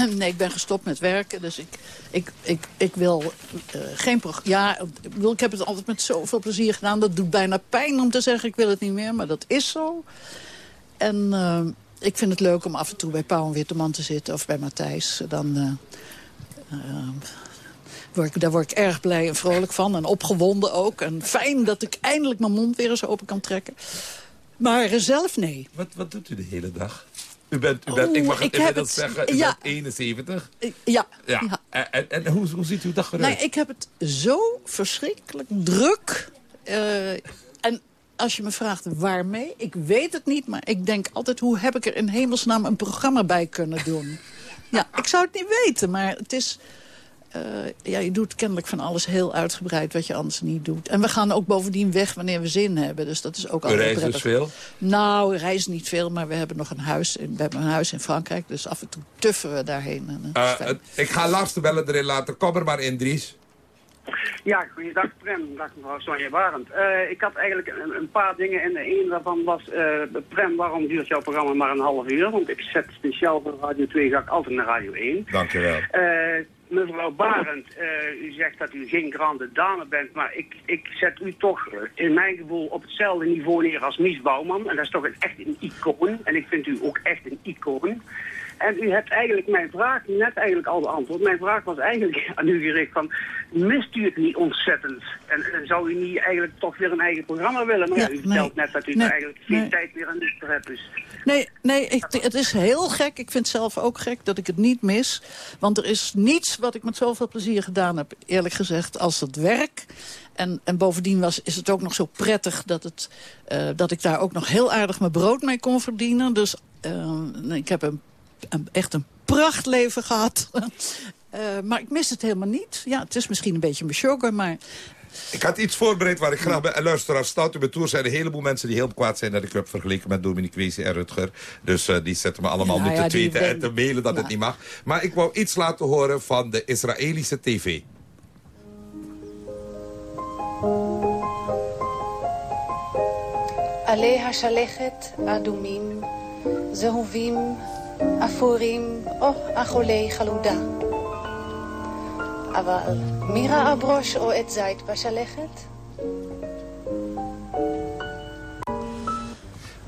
Nee, ik ben gestopt met werken, dus ik, ik, ik, ik wil eh, geen programma... Ja, ik, ik heb het altijd met zoveel plezier gedaan. Dat doet bijna pijn om te zeggen, ik wil het niet meer, maar dat is zo. En eh, ik vind het leuk om af en toe bij Pauw en Witteman te zitten of bij Matthijs. Dan, eh, word ik, daar word ik erg blij en vrolijk van en opgewonden ook. En fijn dat ik eindelijk mijn mond weer eens open kan trekken. Maar zelf nee. Wat, wat doet u de hele dag? U bent, u bent ik mag het ik inmiddels het- zeggen, u ja. bent 71. Ik- Ja, Ja. ja. En, hoe, hoe ziet uw dag eruit? Nee, ik heb het zo verschrikkelijk druk. Eh, en als je me vraagt waarmee, ik weet het niet. Maar ik denk altijd, hoe heb ik er in hemelsnaam een programma bij kunnen doen? Ja, ik zou het niet weten, maar het is... eh, ja, je doet kennelijk van alles heel uitgebreid wat je anders niet doet. En we gaan ook bovendien weg wanneer we zin hebben. Dus dat is ook altijd reist dus veel? Nou, we reizen niet veel, maar we hebben nog een huis in, we hebben een huis in Frankrijk. Dus af en toe tuffen we daarheen. En, eh, Eh, ik ga laatste bellen erin laten. Kom er maar in, Dries. Ja, goeiedag Prem. Dag mevrouw Sonja Barend. Eh, ik had eigenlijk een, een paar dingen en een daarvan was... eh Prem, waarom duurt jouw programma maar een half uur? Want ik zet speciaal voor Radio 2, ga ik altijd naar Radio 1. Dank u wel. Eh, mevrouw Barend, eh, u zegt dat u geen grande dame bent, maar ik, ik zet u toch in mijn gevoel op hetzelfde niveau neer als Mies Bouwman. En dat is toch echt een icoon. En ik vind u ook echt een icoon. En u hebt eigenlijk mijn vraag net eigenlijk al beantwoord. Mijn vraag was eigenlijk aan u gericht van, mist u het niet ontzettend? En, en zou u niet eigenlijk toch weer een eigen programma willen? Maar ja, Ja, u vertelt nee. net dat u Nee, er eigenlijk geen nee. tijd meer aan over hebt. Dus Nee, nee ik, het is heel gek. Ik vind het zelf ook gek dat ik het niet mis. Want er is niets wat ik met zoveel plezier gedaan heb, eerlijk gezegd, als het werk. En, en bovendien was, is het ook nog zo prettig dat, het, eh, dat ik daar ook nog heel aardig mijn brood mee kon verdienen. Dus eh, ik heb een, een, echt een prachtleven gehad. uh, maar ik mis het helemaal niet. Ja, het is misschien een beetje mijn sugar, maar ik had iets voorbereid waar ik graag bij... Luisteraars, staat u toer zijn een heleboel mensen die heel kwaad zijn Dat ik heb vergeleken met Dominique Wezen en Rutger. Dus eh, die zetten me allemaal niet nu te tweeten en te mailen dat het niet mag. Maar ik wou iets laten horen van de Israëlische tv. Aleh Shalechet Adumim, Zehuvim אפורים, או אכולי חלודה. אבל מי ראה ברוש או עץ זית בשלכת?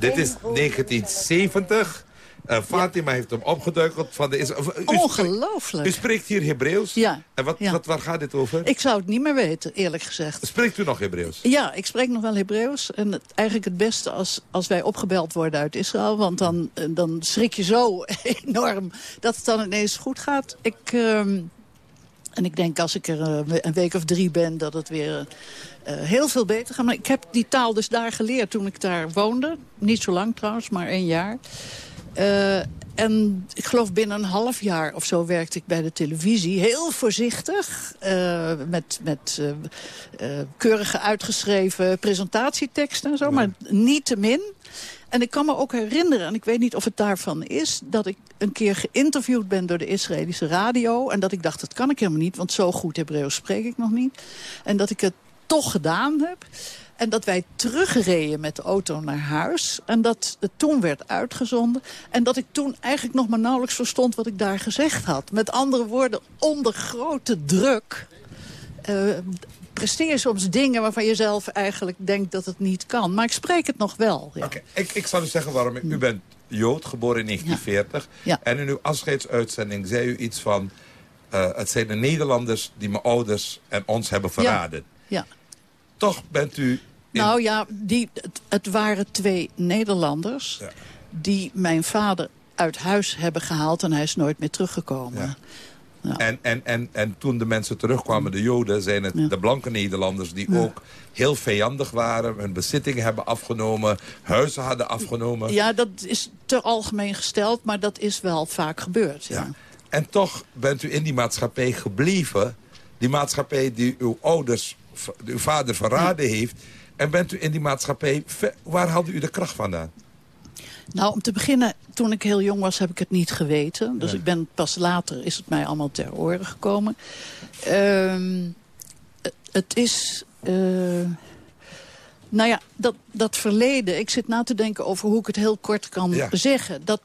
Dit is 1970. Eh, Fatima heeft hem opgeduikeld van de spreekt- Ongelooflijk. U spreekt hier Hebreeuws? Ja. En wat, ja. wat, waar gaat dit over? Ik zou het niet meer weten, eerlijk gezegd. Spreekt u nog Hebreeuws? Ja, ik spreek nog wel Hebreeuws. En het, eigenlijk het beste als, als wij opgebeld worden uit Israël. Want dan, eh, dan schrik je zo enorm dat het dan ineens goed gaat. Ik, ehm, en ik denk als ik er eh, een week of drie ben dat het weer heel veel beter gaat. Maar ik heb die taal dus daar geleerd toen ik daar woonde. Niet zo lang trouwens, maar één jaar. Eh, en ik geloof binnen een half jaar of zo werkte ik bij de televisie. Heel voorzichtig, eh, met, met eh, keurige uitgeschreven presentatieteksten en zo. Maar niet te min. En ik kan me ook herinneren, en ik weet niet of het daarvan is... dat ik een keer geïnterviewd ben door de Israëlische radio... en dat ik dacht, dat kan ik helemaal niet, want zo goed Hebreeuws spreek ik nog niet. En dat ik het toch gedaan heb. En dat wij terugreden met de auto naar huis. En dat het toen werd uitgezonden. En dat ik toen eigenlijk nog maar nauwelijks verstond wat ik daar gezegd had. Met andere woorden, onder grote druk... eh, presteer soms dingen waarvan je zelf eigenlijk denkt dat het niet kan. Maar ik spreek het nog wel. Ja. Oké, ik, ik zal u zeggen waarom. U bent Jood, geboren in 1940. Ja. En in uw afscheidsuitzending zei u iets van... eh, het zijn de Nederlanders die mijn ouders en ons hebben verraden. Ja. Toch bent u... Nou ja, die, het, het waren twee Nederlanders... die mijn vader uit huis hebben gehaald en hij is nooit meer teruggekomen. En, en, en, en toen de mensen terugkwamen, de Joden, zijn het de blanke Nederlanders... die Ja. ook heel vijandig waren, hun bezittingen hebben afgenomen... huizen hadden afgenomen. Ja, dat is te algemeen gesteld, maar dat is wel vaak gebeurd. Ja. En toch bent u in die maatschappij gebleven. Die maatschappij die uw ouders, uw vader verraden heeft. En bent u in die maatschappij... Waar haalde u de kracht vandaan? Nou, om te beginnen, toen ik heel jong was, heb ik het niet geweten. Dus Ja. ik ben pas later, is het mij allemaal ter oren gekomen. Ehm, het- is... eh, nou ja, dat, dat verleden... Ik zit na te denken over hoe ik het heel kort kan Ja. zeggen. Dat,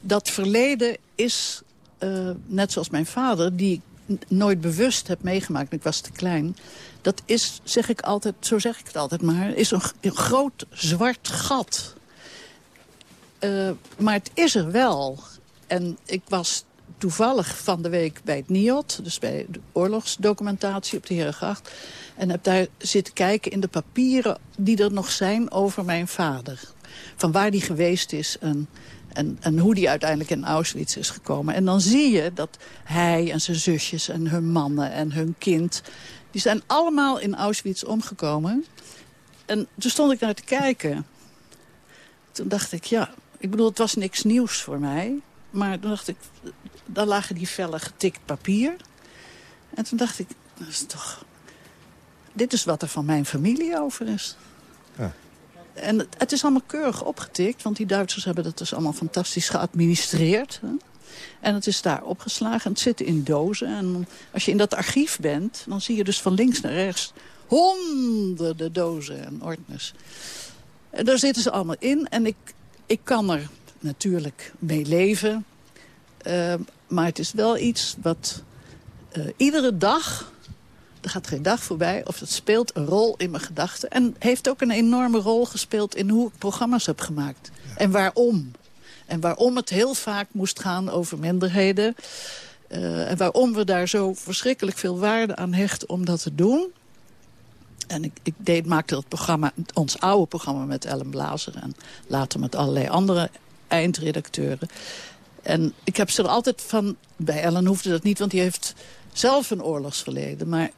dat verleden is eh, net zoals mijn vader... die nooit bewust heb meegemaakt, ik was te klein... dat is, zeg ik altijd, zo zeg ik het altijd maar... is een, groot zwart gat. Eh, maar het is er wel. En ik was toevallig van de week bij het NIOT... dus bij de oorlogsdocumentatie op de Herengracht... en heb daar zitten kijken in de papieren die er nog zijn over mijn vader. Van waar die geweest is en, en, en hoe die uiteindelijk in Auschwitz is gekomen. En dan zie je dat hij en zijn zusjes en hun mannen en hun kind... die zijn allemaal in Auschwitz omgekomen. En toen stond ik naar te kijken. Toen dacht ik, ja, ik bedoel, het was niks nieuws voor mij. Maar toen dacht ik, daar lagen die vellen getikt papier. En toen dacht ik, dat is toch... Dit is wat er van mijn familie over is. Ja. En het, is allemaal keurig opgetikt, want die Duitsers hebben dat dus allemaal fantastisch geadministreerd. Hè? En het is daar opgeslagen en het zit in dozen. En als je in dat archief bent, dan zie je dus van links naar rechts honderden dozen en ordners. En daar zitten ze allemaal in en ik, ik kan er natuurlijk mee leven. Uh, maar het is wel iets wat uh, iedere dag, er gaat geen dag voorbij... of het speelt een rol in mijn gedachten. En heeft ook een enorme rol gespeeld in hoe ik programma's heb gemaakt. Ja. En waarom. En waarom het heel vaak moest gaan over minderheden. Uh, en waarom we daar zo verschrikkelijk veel waarde aan hechten om dat te doen. En ik, ik deed, maakte dat programma, ons oude programma met Ellen Blazer... en later met allerlei andere eindredacteuren. En ik heb ze er altijd van... Bij Ellen hoefde dat niet, want die heeft zelf een oorlogsverleden. Maar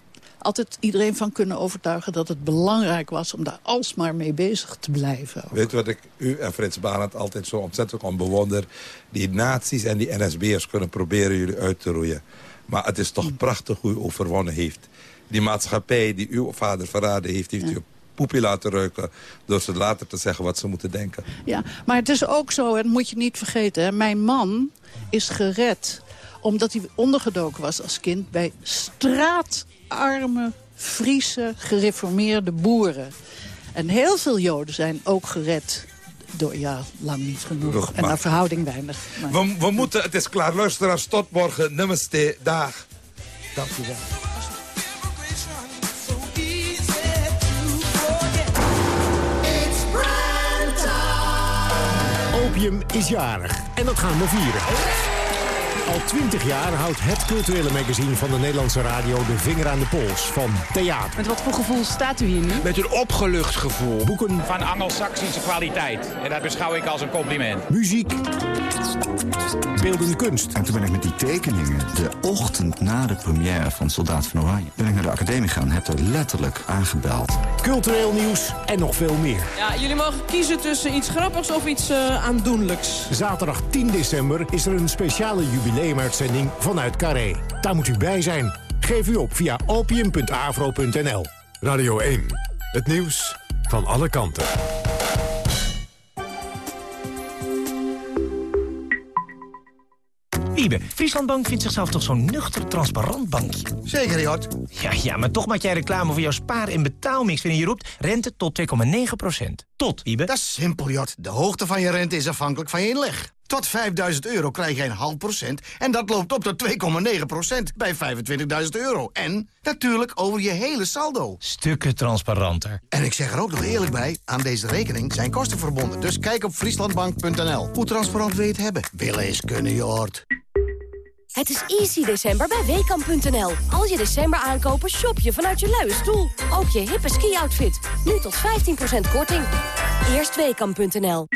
altijd iedereen van kunnen overtuigen dat het belangrijk was... om daar alsmaar mee bezig te blijven. Ook. Weet wat ik u en Frits Barend altijd zo ontzettend kon bewonder? Die nazi's en die NSB'ers kunnen proberen jullie uit te roeien. Maar het is toch mm. prachtig hoe u overwonnen heeft. Die maatschappij die uw vader verraden heeft... heeft ja. u poepie laten ruiken... door ze later te zeggen wat ze moeten denken. Ja, maar het is ook zo, en dat moet je niet vergeten... Hè, mijn man is gered omdat hij ondergedoken was als kind... bij straatarme, Friese, gereformeerde boeren. En heel veel Joden zijn ook gered door, ja, lang niet genoeg. En naar verhouding weinig. Maar... We, we moeten, het is klaar. Luisteraars, tot morgen. Namaste. Dag. Dank u wel. Opium is jarig. En dat gaan we vieren. Al twintig jaar houdt het culturele magazine van de Nederlandse radio de vinger aan de pols van theater. Met wat voor gevoel staat u hier nu? Met een opgelucht gevoel. Boeken. Van Angelsaksische kwaliteit. En dat beschouw ik als een compliment. Muziek. Beeldende kunst. En toen ben ik met die tekeningen, de ochtend na de première van Soldaat van Oranje... ben ik naar de academie gegaan, heb er letterlijk aangebeld. Cultureel nieuws en nog veel meer. Ja, jullie mogen kiezen tussen iets grappigs of iets uh, aandoenlijks. Zaterdag 10 december is er een speciale jubileumuitzending vanuit Carré. Daar moet u bij zijn. Geef u op via opium.avro.nl. Radio 1. Het nieuws van alle kanten. Wiebe, Frieslandbank vindt zichzelf toch zo'n nuchter, transparant bankje? Zeker, Jort. Ja, ja, maar toch maak jij reclame voor jouw spaar- en betaalmix... waarin je roept rente tot 2,9% Tot, Wiebe. Dat is simpel, Jort. De hoogte van je rente is afhankelijk van je inleg. Tot 5000 euro krijg je een half procent en dat loopt op tot 2,9 procent bij 25.000 euro. En natuurlijk over je hele saldo. Stukken transparanter. En ik zeg er ook nog eerlijk bij, aan deze rekening zijn kosten verbonden. Dus kijk op frieslandbank.nl. Hoe transparant wil je het hebben? Willen is kunnen, je hoort. Het is easy december bij Weekamp.nl. Als je december aankopen, shop je vanuit je luie stoel. Ook je hippe ski-outfit. Nu tot 15% korting. Eerst Weekamp.nl.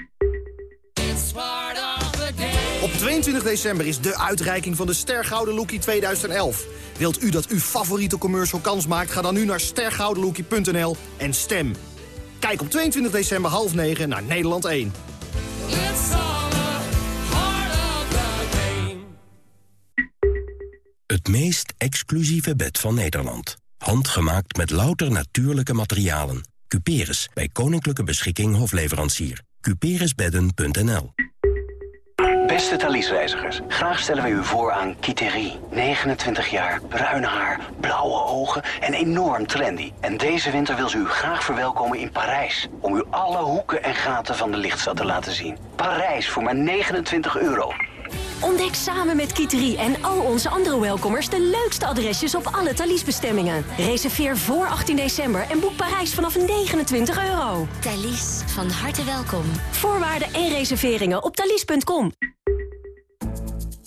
Op 22 december is de uitreiking van de Stergouden Lookie 2011. Wilt u dat uw favoriete commercial kans maakt? Ga dan nu naar stergoudenlookie.nl en stem. Kijk op 22 december half 9 naar Nederland 1. Het meest exclusieve bed van Nederland. Handgemaakt met louter natuurlijke materialen. Cuperus, bij Koninklijke Beschikking Hofleverancier. Cuperusbedden.nl Beste Thalys-reizigers, graag stellen wij u voor aan Kiteri. 29 jaar, bruin haar, blauwe ogen en enorm trendy. En deze winter wil ze u graag verwelkomen in Parijs. Om u alle hoeken en gaten van de lichtstad te laten zien. Parijs voor maar 29 euro. Ontdek samen met Kiteri en al onze andere welkomers... de leukste adresjes op alle Thalys-bestemmingen. Reserveer voor 18 december en boek Parijs vanaf 29 euro. Thalys, van harte welkom. Voorwaarden en reserveringen op thalys.com.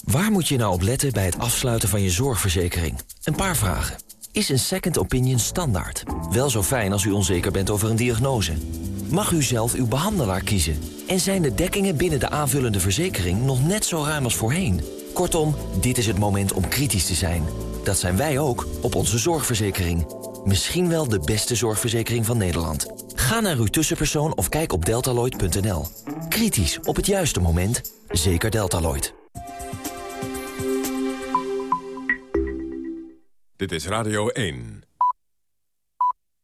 Waar moet je nou op letten bij het afsluiten van je zorgverzekering? Een paar vragen. Is een second opinion standaard? Wel zo fijn als u onzeker bent over een diagnose. Mag u zelf uw behandelaar kiezen? En zijn de dekkingen binnen de aanvullende verzekering nog net zo ruim als voorheen? Kortom, dit is het moment om kritisch te zijn. Dat zijn wij ook op onze zorgverzekering. Misschien wel de beste zorgverzekering van Nederland. Ga naar uw tussenpersoon of kijk op deltaloid.nl. Kritisch op het juiste moment. Zeker Deltaloid. Dit is Radio 1.